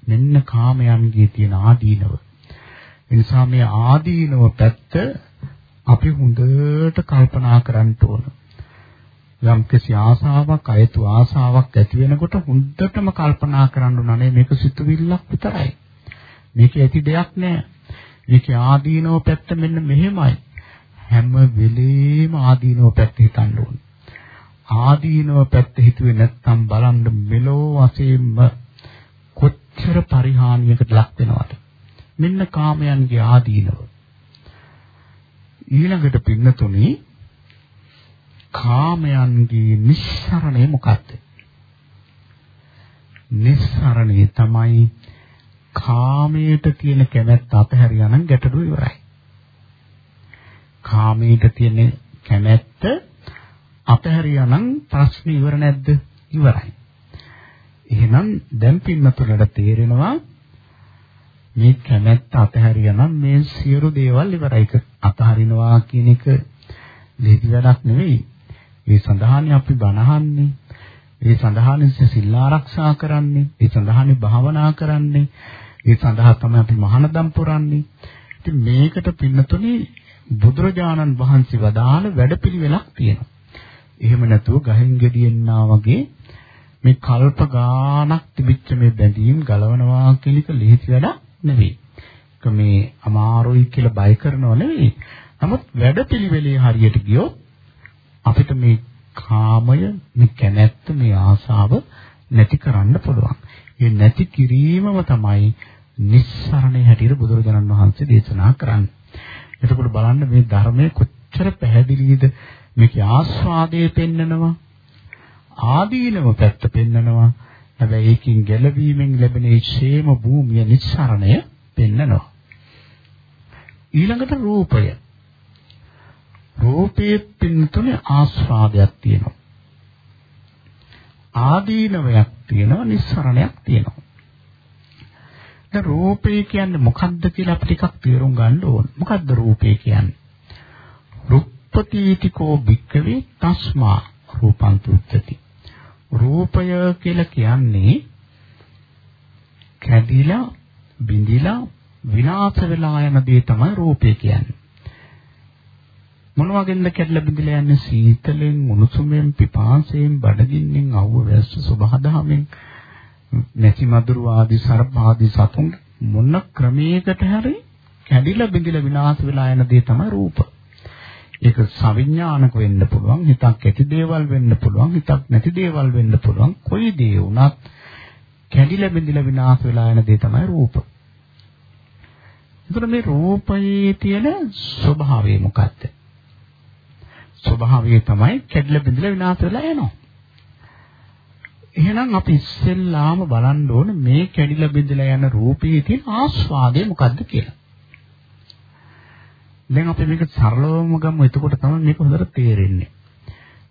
මෙන්න කාමයන්ගේ තියෙන ආදීනව. ඒ නිසා මේ ආදීනව පැත්ත අපි හොඳට කල්පනා කරන්න ඕන. යම් කිසි ආසාවක් අයතු ආසාවක් ඇති වෙනකොට හොඳටම කල්පනා කරන්න ඕනේ මේක සිතුවිල්ලක් විතරයි. මේක ඇති දෙයක් නෑ. මේක ආදීනව පැත්ත මෙන්න මෙහෙමයි. හැම වෙලේම ආදීනව පැත්ත හිතන්න ඕනේ. ආදීනව පැත්ත හිතුවේ නැත්නම් බලන්න මෙලෝ වශයෙන්ම කොච්චර පරිහානියකට ලක් වෙනවද? මෙන්න කාමයන්ගේ ආදීනව. ඊළඟට පින්නතුණී කාමයන්ගේ නිස්සරණය මොකක්ද? නිස්සරණය තමයි කාමයට තියෙන කැමැත්ත අතහැරියා නම් ගැටලුව ඉවරයි. කාමයට තියෙන කැමැත්ත අතහැරියා නම් ප්‍රශ්නේ ඉවර නැද්ද? ඉවරයි. එහෙනම් දැන් පින්නතුලට තේරෙනවා මේ කැමැත්ත අතහැරියා නම් මේ සියලු දේවල් ඉවරයි. ඒක අතහරිනවා කියන එක ලේසි වැඩක් නෙවෙයි. ඒ සඳහානේ අපි බණහන්නේ ඒ සඳහානේ සිල් ආරක්ෂා කරන්නේ. ඒ සඳහානේ භාවනා කරන්නේ. ඒ සඳහා තමයි අපි මහානදම් පුරන්නේ. ඉතින් මේකට පින්නතුනේ බුදුරජාණන් වහන්සේ වදාළ වැඩපිළිවෙලක් තියෙනවා. එහෙම නැතුව ගහෙන් ගෙඩියෙන්නා වගේ මේ කල්ප ගානක් තිබිච්ච මේ බැඳීම් ගලවනවා කියන එක ලිහිති වැඩක් නෙවෙයි. ඒක මේ අමාරුයි කියලා බය කරනව නෙවෙයි. නමුත් වැඩපිළිවෙලේ හරියට ගියොත් අපිට මේ කාමය, මේ කැමැත්ත, මේ ආසාව නැති කරන්න පුළුවන්. ඒ නැති කිරීමම තමයි නිස්සරණේ හැටියට බුදුරජාණන් වහන්සේ දේශනා කරන්නේ. එතකොට බලන්න මේ ධර්මයේ කොච්චර පැහැදිලිද මේකේ ආස්වාදයේ පෙන්නනවා ආදීනව පැත්ත පෙන්නනවා. හැබැයි ඒකින් ගැලවීමෙන් ලැබෙන ඒ ക്ഷേම භූමිය නිස්සරණය පෙන්නනවා. ඊළඟට රූපය. රූපයේ පින්තුනේ ආස්වාදයක් තියෙනවා. ආදීනවයක් තියෙනවා නිස්සරණයක් තියෙනවා. දැන් රූපේ කියන්නේ මොකක්ද කියලා අපි ටිකක් තේරුම් ගන්න ඕන. මොකක්ද රූපේ කියන්නේ? රුප්පතිතිකෝ භික්කවේ තස්මා රූපං තුත්තති. රූපය කියලා කියන්නේ කැඩිලා බිඳිලා විනාශ වෙලා යන දේ තමයි රූපය කියන්නේ. මොන වගේද කැඩලා බිඳිලා යන්නේ සීතලෙන්, උණුසුමෙන්, පිපාසයෙන්, බඩගින්නෙන්, අවුව වැස්ස සබහදාමෙන් නැසි මදුරු ආදී සර්ප ආදී සතුන් මොන ක්‍රමයකට හරි කැඩිලා බිඳිලා විනාශ වෙලා යන දේ තමයි රූප. ඒක සවිඥානික වෙන්න පුළුවන්, හිතක් ඇති දේවල් වෙන්න පුළුවන්, හිතක් නැති දේවල් වෙන්න පුළුවන්. කොයි දේ වුණත් කැඩිලා බිඳිලා විනාශ වෙලා යන දේ තමයි රූප. එතකොට මේ රූපයේ තියෙන ස්වභාවය මොකක්ද? ස්වභාවය තමයි කැඩිලා බිඳිලා විනාශ වෙලා යනවා. එහෙනම් අපි ඉස්සෙල්ලාම බලන්න ඕන මේ කැඩිලා බෙදලා යන රූපයේ තියෙන ආස්වාදය මොකද්ද කියලා. දැන් අපි මේක සරලවම ගමු එතකොට තමයි මේක හොඳට තේරෙන්නේ.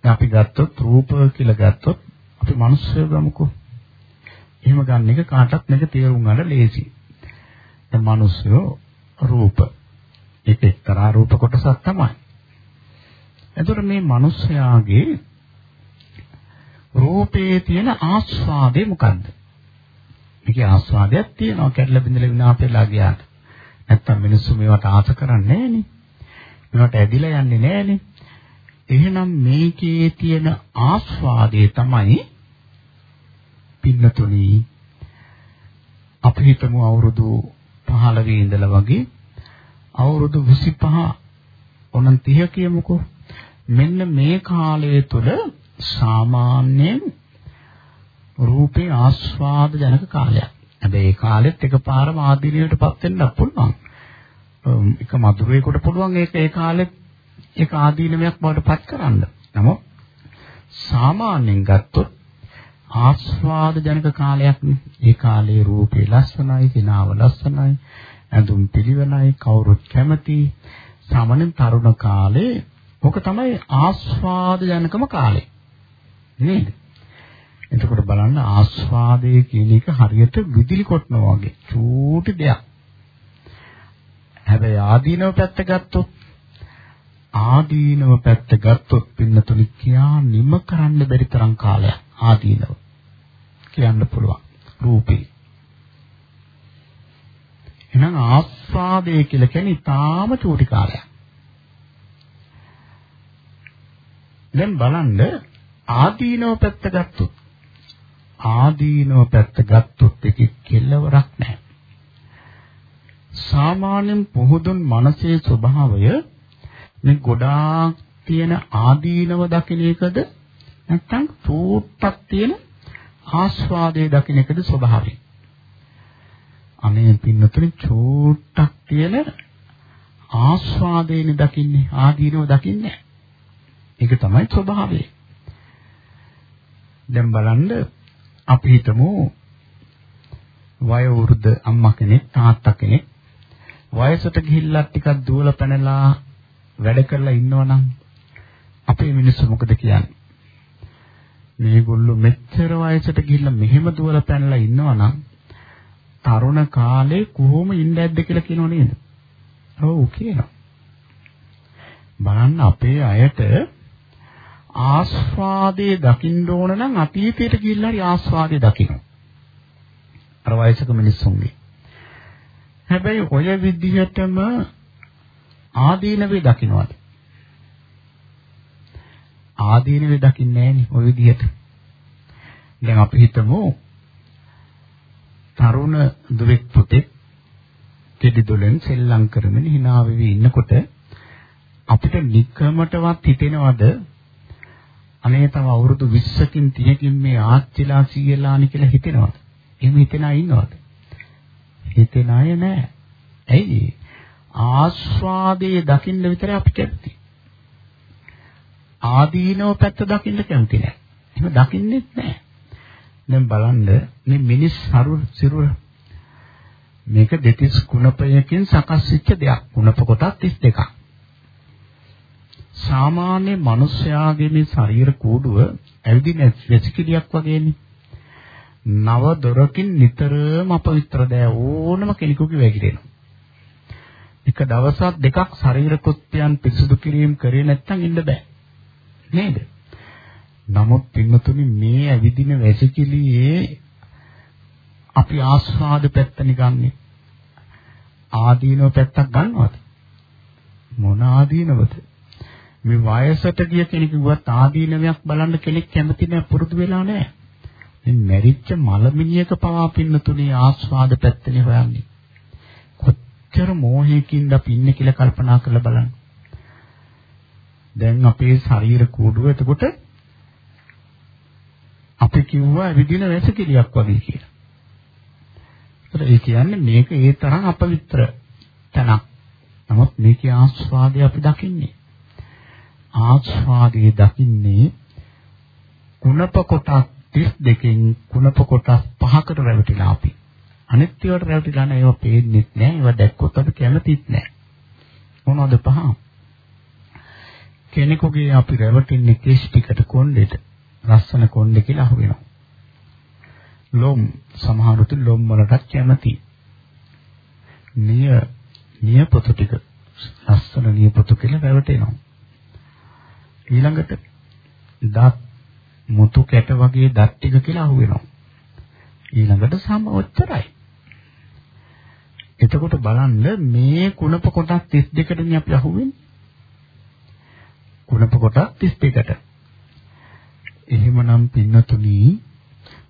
දැන් අපි ගත්තොත් රූප කියලා ගත්තොත් අපි මිනිස්සු ගමුකෝ. එහෙම ගන්න එක කාටවත් මේක තේරුම් ගන්න ලේසි. දැන් මිනිස්සු රූප ඒක එක්තරා රූප කොටසක් තමයි. එතකොට මේ මිනිස්යාගේ රූපේ තියෙන ආස්වාදය මොකද්ද? මේකේ ආස්වාදයක් තියෙනවා කැඩලා බිඳලා විනාශ වෙලා ගියාට. නැත්තම් මිනිස්සු මේවට ආස කරන්නේ නැහනේ. මේවට ඇදිලා යන්නේ නැහනේ. එහෙනම් මේකේ තියෙන ආස්වාදය තමයි පින්නතුනි අපි හිතමු අවුරුදු 15 ඉඳලා වගේ අවුරුදු 25 ඔනන් 30 කියමුකෝ මෙන්න මේ කාලය තුළ සාමාන්‍යයෙන් රූපේ ආස්වාද ජනක කාලයක්. හැබැයි ඒ කාලෙත් එකපාරම ආදීනියටපත් වෙන්න පුළුවන්. එක මధుරේකට පුළුවන් ඒක ඒ කාලෙත් ඒක ආදීනමයක් බවට පත් කරන්න. නමුත් සාමාන්‍යයෙන් ගත්තොත් ආස්වාද ජනක කාලයක් ඒ කාලේ රූපේ ලස්සනයි, හිනාව ලස්සනයි, ඇඳුම් පිළිවෙලයි, කවුරුත් කැමති. සාමාන්‍යයෙන් තරුණ කාලේ ඕක තමයි ආස්වාද ජනකම කාලේ. නේද? එතකොට බලන්න ආස්වාදයේ කියන එක හරියට විදුලි කොටනවා වගේ චූටි දෙයක්. හැබැයි ආදීනව පැත්ත ගත්තොත් ආදීනව පැත්ත ගත්තොත් පින්නතුනි කියා නිම කරන්න බැරි තරම් කාලයක් ආදීනව කියන්න පුළුවන් රූපේ. එහෙනම් ආස්වාදයේ කියලා කියන්නේ ඊටාම චූටි කාලයක්. දැන් බලන්න ආදීනව පැත්ත ගත්තොත් ආදීනව පැත්ත ගත්තොත් එකේ කෙලවරක් නැහැ. සාමාන්‍යයෙන් පුහුදුන් මනසේ ස්වභාවය මේ ගොඩාක් තියෙන ආදීනව දකින එකද නැත්නම් චූට්ටක් තියෙන ආස්වාදයේ දකින එකද ස්වභාවය. අනේ පින්නතුනේ චූට්ටක් තියෙන ආස්වාදයෙන් දකින්නේ ආදීනව දකින්නේ ඒක තමයි ස්වභාවය. දැන් බලන්න අපි හිතමු වයෝ වෘද්ධ අම්මා කෙනෙක් තාත්තා කෙනෙක් වයසට ගිහිල්ලා ටිකක් දුවලා පැනලා වැඩ කරලා ඉන්නවනම් අපේ මිනිස්සු මොකද කියන්නේ? මේගොල්ලෝ මෙච්චර වයසට ගිහිල්ලා මෙහෙම දුවලා පැනලා ඉන්නවනම් තරුණ කාලේ කොහොම ඉන්න ඇද්ද කියලා කියනව නේද? ඔව් කියනවා. බලන්න අපේ අයට ආස්වාදයේ දකින්න ඕන නම් අතීතයට ගිහිල්ලා හරි ආස්වාදයේ දකින්න. අර වයසක මිනිස්සුන්ගේ. හැබැයි ඔය විදිහටම ආදීනවේ දකින්නවද? ආදීනවේ දකින්නේ නැහෙනි ඔය විදිහට. දැන් අපි හිතමු තරුණ දුවෙක් පුතෙක් කෙඩි දොලෙන් සෙල්ලම් කරමින් hina වෙවි ඉන්නකොට අපිට නිකමටවත් හිතෙනවද අනේ තව අවුරුදු 20කින් 30කින් මේ ආච්චිලා සීයලානි කියලා හිතෙනවද? එහෙම හිතෙන අය ඉන්නවද? හිතෙන අය නෑ. ඇයි? ආස්වාදයේ දකින්න විතරයි අපි කැමති. ආදීනව පැත්ත දකින්න කැමති නෑ. එහෙම දකින්නෙත් නෑ. දැන් බලන්න මේ මිනිස් හරු සිරුර මේක දෙතිස් කුණපයකින් සකස් වෙච්ච දෙයක්. කුණප කොටස් 32ක්. සාමාන්‍ය මිනිස්යාගේ මේ ශරීර කූඩුව ඇවිදින වැසිකිළියක් වගේනේ. නව දොරකින් නිතරම අපවිත්‍ර දෑ ඕනම කෙනෙකුගේ වැగిරෙනවා. එක දවසක් දෙකක් ශරීර කෘත්‍යයන් පිරිසුදු කිරීම කරේ නැත්නම් ඉන්න බෑ. නේද? නමුත් පින්තුනි මේ ඇවිදින වැසිකිළියේ අපි ආස්වාද පැත්තනේ ගන්නෙ. ආදීනව පැත්තක් ගන්නවද? මොන ආදීනවද? මේ වයසට ගිය කෙනෙකුවත් ආදීනවයක් බලන්න කෙනෙක් කැමති නැහැ පුරුදු වෙලා නැහැ. මේ මැරිච්ච මලමිනියක පවා පින්නතුනේ ආස්වාද පැත්තනේ හොයන්නේ. කොච්චර මෝහයකින්ද අපි ඉන්නේ කියලා කල්පනා කරලා බලන්න. දැන් අපේ ශරීර කූඩුව එතකොට අපි කිව්වා විදින වැසකිලියක් වගේ කියලා. ඒ කියන්නේ මේක ඒ තරම් අපවිත්‍ර තැනක්. නමුත් මේකේ ආස්වාදය අපි දකින්නේ. ආස්වාදයේ දකින්නේ කුණප කොටස් 32කින් කුණප කොටස් පහකට රැවටිලා අපි. අනිත් ඒවාට රැවටිලා නැහැ ඒවා පේන්නේ නැහැ. ඒවා දැක්කොත් අපි කැමතිත් නැහැ. මොනවද පහ? කෙනෙකුගේ අපි රැවටින්නේ කේස් ටිකට කොණ්ඩෙට. ලස්සන කොණ්ඩේ කියලා අහුවෙනවා. ලොම් සමහරුත් ලොම් වලට කැමති. නිය නියපොතු ටික ලස්සන නියපොතු කියලා රැවටෙනවා. ඊළඟට දත් මුතු කැට වගේ දත් ටික කියලා අහුවෙනවා. ඊළඟට සම ඔච්චරයි. එතකොට බලන්න මේ කුණප කොටස් 32කටනේ අපි අහුවෙන්නේ. කුණප කොටස් 32කට. එහෙමනම් පින්නතුනි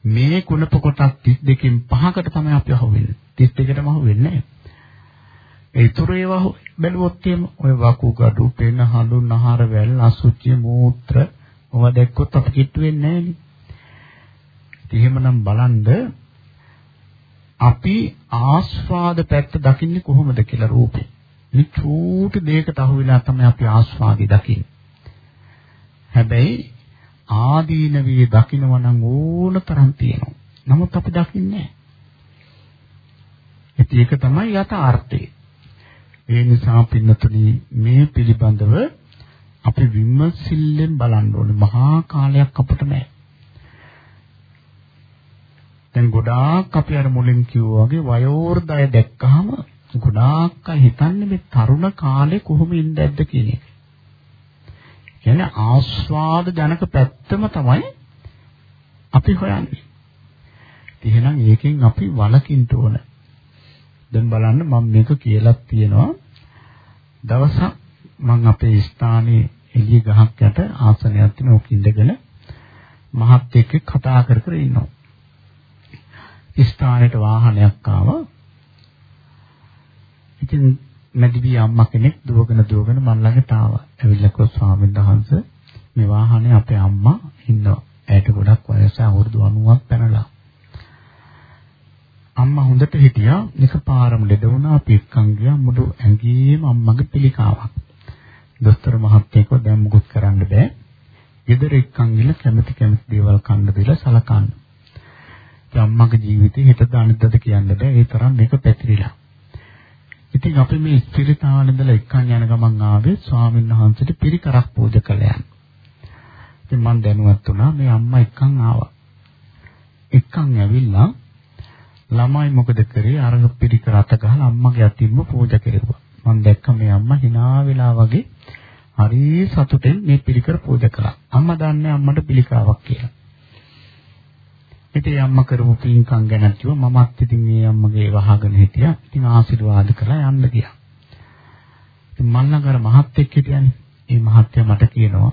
මේ කුණප කොටස් 32කින් පහකට තමයි අපි අහුවෙන්නේ. 32කටම අහුවෙන්නේ නැහැ. ඒ තුරු ඒවා බැලුවොත් එimhe ඔය වකුගඩු, පෙන, හඳු, නහර වැල්, අසුචි, මූත්‍ර ඔවා දැක්කොත් අපි කිට්ටු වෙන්නේ නැහැ නේ. එහෙමනම් බලන්න අපි ආස්වාද පැත්ත දකින්නේ කොහොමද කියලා රූපේ. මේ චූටි දෙයකට අහු වෙලා තමයි අපි ආස්වාදي දකින්නේ. හැබැයි ආදීනවේ දකින්න නම් ඕන තරම් තියෙනවා. නමුත් අපි දකින්නේ නැහැ. ඒක තමයි යථාර්ථය. ඒ නිසා පින්නතුනි මේ පිළිබඳව අපි විමසිල්ලෙන් බලන්න ඕනේ. මහා කාලයක් අපිට නැහැ. දැන් ගොඩාක් අපි අර මුලින් කිව්වා වගේ වයෝවෘද්ධය දැක්කහම ගොඩාක් අය හිතන්නේ මේ තරුණ කාලේ කොහොම ඉඳද්ද කියන එක. කියන්නේ ආස්වාද ජනක පැත්තම තමයි අපි හොයන්නේ. එහෙනම් ඒකෙන් අපි වලකින්න ඕන. දැන් බලන්න මම මේක කියලා තියෙනවා. දවසක් මම අපේ ස්ථානයේ එළිය ගහක් යට ආසනයක් තියෙන ඕක ඉඳගෙන මහත් එක්ක කතා කර කර ඉන්නවා. ස්ථානෙට වාහනයක් ආවා. ඉතින් මැදිවි අම්මා කෙනෙක් දුවගෙන දුවගෙන මන් ළඟට ආවා. ඇවිල්ලා කිව්වා ස්වාමීන් වහන්සේ මේ වාහනේ අපේ අම්මා ඉන්නවා. ඇයට ගොඩක් වයස අවුරුදු 90ක් පැනලා. අම්මා හොඳට හිටියා. එකපාරම ලෙඩ වුණා. අපි එක්කන් ගියා මුළු ඇඟේම අම්මගේ පිළිකාවක්. දොස්තර මහත්තයෙක්ව දැන් මුකුත් කරන්න බෑ. ගෙදර එක්කන් ගිහලා කැමති කැමති දේවල් කන්න දීලා සලකන්න. ඒ අම්මගේ ජීවිතේ හෙට දානිද්දද කියන්න බෑ. ඒ තරම් මේක පැතිරිලා. ඉතින් අපි මේ ස්ථිරතාවල ඉඳලා එක්කන් යන ගමන් ආවේ ස්වාමීන් වහන්සේට පිරිකරක් පූජා කළයන්. ඉතින් මම දැනුවත් වුණා මේ අම්මා එක්කන් ආවා. එක්කන් ඇවිල්ලා ළමයි මොකද කරේ අර පිරිකර අත ගහලා අම්මගේ අතින්ම පූජා කෙරුවා. මම දැක්ක මේ අම්මා hina වෙලා වගේ හරි සතුටෙන් මේ පිළිකර පූජා කළා. අම්මා දන්නේ අම්මට පිළිකාවක් කියලා. ඉතින් අම්මා කරපු පින්කම් ගැන කිව්වා මමත් ඉතින් මේ අම්මගේ වහගෙන හිටියා. ඉතින් ආශිර්වාද කළා යන්න ගියා. ඉතින් මල්ලඟර මහත්තයෙක් හිටියානේ. ඒ මහත්තයා මට කියනවා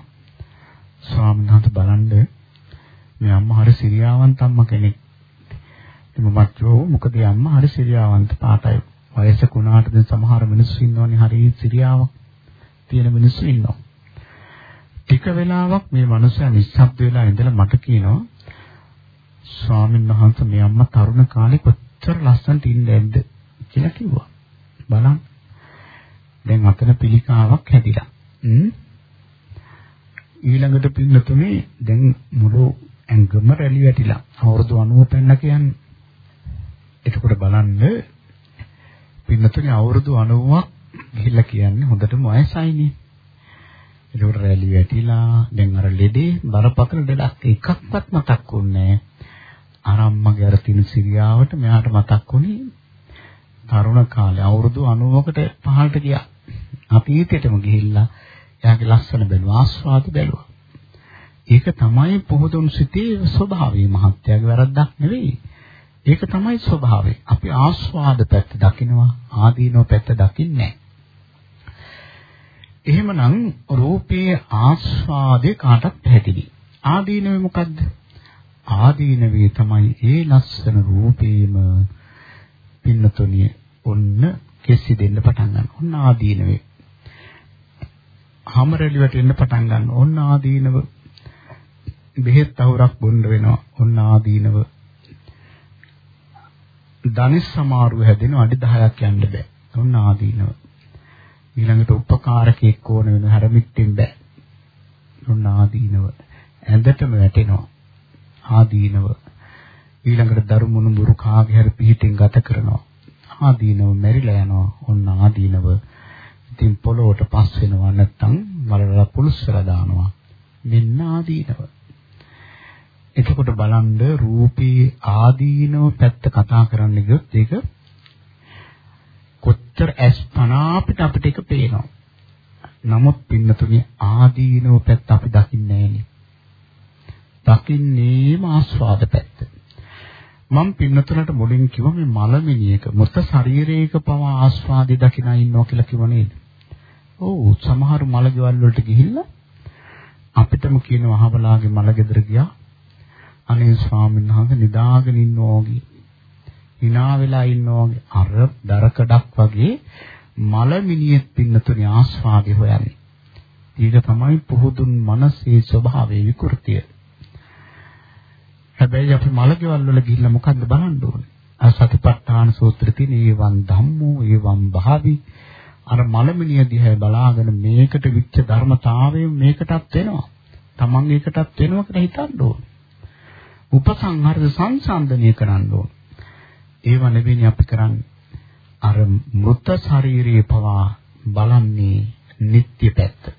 ස්වාමීන් වහන්සේ බලන්න මේ අම්මා හරි සිරියාවන්ත අම්මා කෙනෙක්. ඉතින් මමත් මොකද අම්මා හරි සිරියාවන්ත පාටයි. වයසක උනාට දැන් සමහර මිනිස්සු ඉන්නවනේ හරි සිරියාවක් තියෙන මිනිස්සු ඉන්නවා. ටික වෙලාවක් මේ මනුස්සයා නිස්සබ්ද වෙලා ඉඳලා මට කියනවා ස්වාමීන් වහන්සේ මේ අම්මා තරුණ කාලේ කොච්චර ලස්සනට ඉන්නේ නැද්ද කියලා කිව්වා. බලන්න. දැන් අතන පිළිකාවක් හැදිලා. ඊළඟට පින්නතුනේ දැන් මුළු ඇඟම රැලි වැටිලා අවුරුදු 90 පෙන්න කියන්නේ. එතකොට බලන්න පින්නතුනේ අවුරුදු 90ක් ගිහිල්ලා කියන්නේ හොඳටම වයසයිනේ. ඒකට රැලි වැටිලා දැන් අර ලෙඩේ බරපතල දෙයක් එකක්වත් මතක් වුණේ අර අම්මගේ අර තින සිරියාවට මෙයාට මතක් වුණේ තරුණ කාලේ අවුරුදු 90කට පහළට ගියා. අතීතයටම ගිහිල්ලා එයාගේ ලස්සන බැලුවා ආස්වාද බැලුවා. ඒක තමයි පොහොදුන් සිටේ ස්වභාවය මහත්යාගේ වැරද්දක් නෙවෙයි. ඒක තමයි ස්වභාවය. අපි ආස්වාද පැත්ත දකිනවා ආදීනෝ පැත්ත දකින්නේ එහෙමනම් රූපයේ ආස්වාදේ කාටත් පැහැදිලි. ආදීනවේ මොකද්ද? ආදීනවේ තමයි ඒ ලස්සන රූපේම පින්නතුණිය ඔන්න කෙස්සි දෙන්න පටන් ගන්න. ඔන්න ආදීනවේ. හැමරලි වැටෙන්න පටන් ගන්න. ඔන්න ආදීනව. බෙහෙත් අවුරක් බොන්න වෙනවා. ඔන්න ආදීනව. ධනිස් සමාරුව හැදෙන අඩි 10ක් යන්න බෑ. ඔන්න ආදීනව. ඊළඟට උපකාරකෙක් ඕන වෙන හැරමිටින් බෑ. ඔන්න ආදීනව. ඇඳටම වැටෙනවා. ආදීනව ඊළඟට දරුමුණු මුරු කාගේ හරි පිහිටින් ගත කරනවා ආදීනව මෙරිලා යනවා ඔන්න ආදීනව ඉතින් පොළොවට පස් වෙනවා නැත්තම් වලවල පුලුස්සලා දානවා මෙන්න ආදීනව එතකොට බලන්න රූපී ආදීනව පැත්ත කතා කරන්න ගියොත් ඒක කොච්චර අස්පනා අපිට අපිට ඒක පේනවා නමුත් පින්නතුනේ ආදීනව පැත්ත අපි දකින්නේ නැහැනේ දකින්නේම ආස්වාද පැත්ත. මම පින්නතුලට මුලින් කිව්වා මේ මලමිනියක මృత ශරීරයක පවා ආස්වාදේ දකිනා ඉන්නවා කියලා කිව්ව නේද? ඔව් සමහර මලගෙවල් වලට ගිහිල්ලා අපිටම කියන වහවලාගේ මලගෙදර ගියා. අනේ ස්වාමීන් වහන්සේ නිදාගෙන ඉන්නෝගේ. hina වෙලා ඉන්නෝගේ අර දරකඩක් වගේ මලමිනියෙත් පින්නතුනේ ආස්වාදේ හොයන්නේ. ඒක තමයි පුහුදුන් මනසේ ස්වභාවයේ විකෘතිය. හැබැයි අපි මලකෙවල් වල ගිහිල්ලා මොකද්ද බලන්න ඕනේ? අර සතිපට්ඨාන සූත්‍රයේ තියෙන ඒවන් ධම්මෝ ඒවන් භාවි අර මලමිනිය දිහා බලාගෙන මේකට විච්ච ධර්මතාවය මේකටත් වෙනවා. Taman එකටත් වෙනවා කියලා හිතන්න ඕනේ. උපසංහරද සංසන්දනය කරන්න ඕනේ. ඒව නෙවෙයි අපි කරන්නේ. අර මృత ශරීරයේ පවා බලන්නේ නිත්‍ය පැත්ත.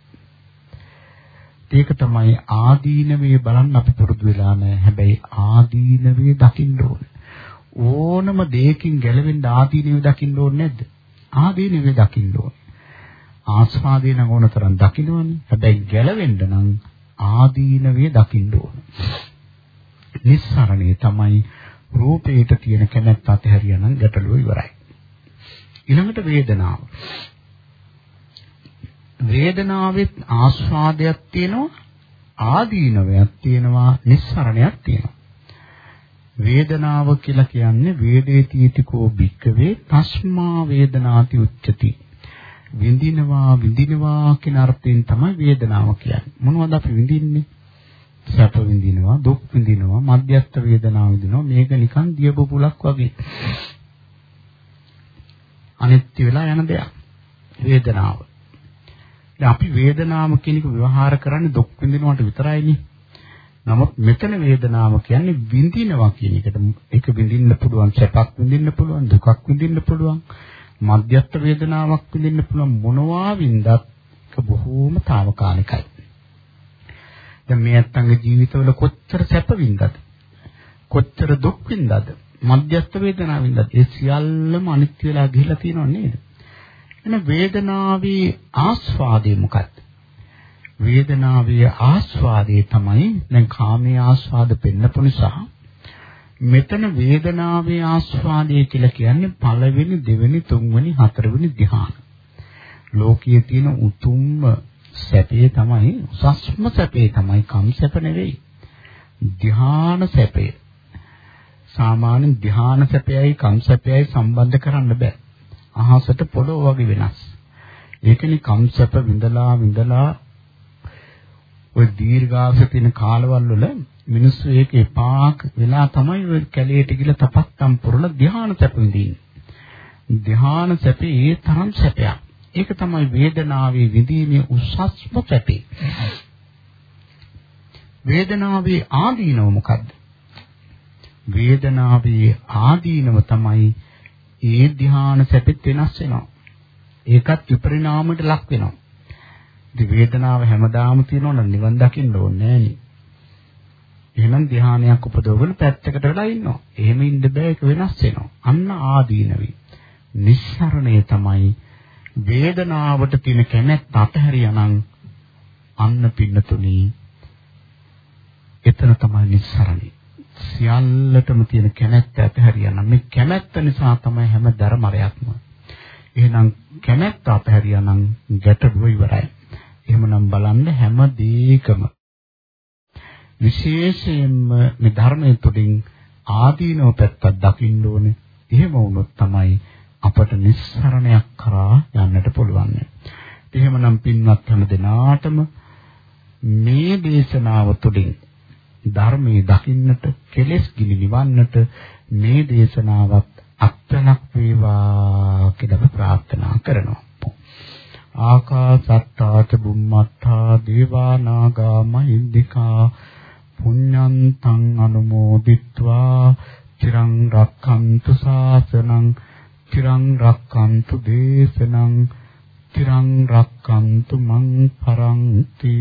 ඒක තමයි ආදීනවේ බලන්න අපි පුරුදු වෙලා නැහැ. හැබැයි ආදීනවේ දකින්න ඕනේ. ඕනම දෙයකින් ගැලවෙන්න ආදීනවේ දකින්න ඕනේ නැද්ද? ආදීනවේ දකින්න ඕනේ. ආස්වාදේ නම් ඕන තරම් දකින්නවනේ. හැබැයි ගැලවෙන්න නම් ආදීනවේ දකින්න ඕනේ. නිස්සරණේ තමයි රූපේට තියෙන කැමැත්ත අතහැරියා නම් ගැටලුව ඉවරයි. ඊළඟට වේදනාව. වේදනාවෙත් ආස්වාදයක් තියෙනවා ආදීනවයක් තියෙනවා නිස්සරණයක් තියෙනවා වේදනාව කියලා කියන්නේ වේදේතීතිකෝ භික්කවේ තස්මා වේදනාති උච්චති විඳිනවා විඳිනවා කියන අර්ථයෙන් තමයි වේදනාව කියන්නේ මොනවද අපි විඳින්නේ සැප විඳිනවා දුක් විඳිනවා මධ්‍යස්ථ වේදනාව විඳිනවා මේක නිකන් දිය බබුලක් වගේ අනිත්‍ය වෙලා යන දෙයක් වේදනාව දැන් අපි වේදනාව කියන එක විවහාර කරන්නේ දුක් විඳිනවට විතරයිනේ. නමුත් මෙතන වේදනාව කියන්නේ විඳිනවා කියන එකට. ඒක විඳින්න පුළුවන්, සැපක් විඳින්න පුළුවන්, දුකක් විඳින්න පුළුවන්, මධ්‍යස්ථ වේදනාවක් විඳින්න පුළුවන් මොනවා වින්දත් ඒක බොහෝම తాවකාලිකයි. දැන් මේ අත්තන්ගේ ජීවිතවල කොච්චර සැප වින්දද? කොච්චර දුක් වින්දද? මධ්‍යස්ථ වේදනාව වින්දද? ඒ සියල්ලම අනිත්‍ය වෙලා ගිහිලා තියෙනව නේද? එන වේදනාවේ ආස්වාදය මොකක්ද? වේදනාවේ ආස්වාදයේ තමයි දැන් කාමයේ ආස්වාද පෙන්නපු නිසා මෙතන වේදනාවේ ආස්වාදයේ කියලා කියන්නේ පළවෙනි දෙවෙනි තුන්වෙනි හතරවෙනි ධ්‍යාන. ලෝකයේ තියෙන උතුම්ම සැපේ තමයි උසස්ම සැපේ තමයි කම් සැප නෙවෙයි. ධ්‍යාන සැපේ. සාමාන්‍ය ධ්‍යාන සැපයයි කම් සැපයයි සම්බන්ධ කරන්න බෑ. අහසට පොළොව වගේ වෙනස්. ඒකනේ කම් සැප විඳලා විඳලා ওই දීර්ඝාස තියෙන කාලවල වල මිනිස්සු ඒක එපාක් වෙලා තමයි ඔය කැලේට ගිහලා තපත්තම් පුරල ධ්‍යාන සැප විඳින්නේ. ධ්‍යාන සැපේ ඒ තරම් සැපයක්. ඒක තමයි වේදනාවේ විඳීමේ උසස්ම සැපේ. වේදනාවේ ආදීනව මොකද්ද? වේදනාවේ ආදීනව තමයි ඒ ධ්‍යාන සැපෙත් වෙනස් වෙනවා. ඒකත් විපරිණාමයට ලක් වෙනවා. ඉතින් වේදනාව හැමදාම තියෙනවනම් නිවන් දකින්න ඕනේ නෑනේ. එහෙනම් ධ්‍යානයක් උපදවගෙන පැත්තකට වෙලා ඉන්නවා. එහෙම ඉන්න බෑ ඒක වෙනස් වෙනවා. අන්න ආදීනවි. නිස්සරණය තමයි වේදනාවට තියෙන කැමැත්ත අතහැරියානම් අන්න පින්නතුනි එතන තමයි නිස්සරණේ. සියල්ලටම තියෙන කැමැත්ත අතහැරියානම් මේ කැමැත්ත නිසා තමයි හැම ධර්මරයක්ම. එහෙනම් කැමැත්ත අතහැරියානම් ගැටලුව ඉවරයි. එහෙමනම් බලන්න හැම දෙයකම විශේෂයෙන්ම මේ ධර්මයේ තුලින් ආදීනව පැත්තක් දකින්න ඕනේ. එහෙම වුණොත් තමයි අපට නිස්සරණයක් කරා යන්නට පුළුවන්. එහෙමනම් පින්වත් හැම දෙනාටම මේ දේශනාව තුළින් ධර්මයේ දකින්නට කෙලෙස් ගිනි නිවන්නට මේ දේශනාවත් අත්ලක් වේවා කියලා ප්‍රාර්ථනා කරනවා. ආකාසත්තාච බුම්මත්තා දේවා නාග මහින්దికා පුඤ්ඤන්තං අනුමෝදිත්වා චිරං රක්ඛන්තු ශාසනං චිරං රක්ඛන්තු දේශනං චිරං රක්ඛන්තු මං පරන්ති।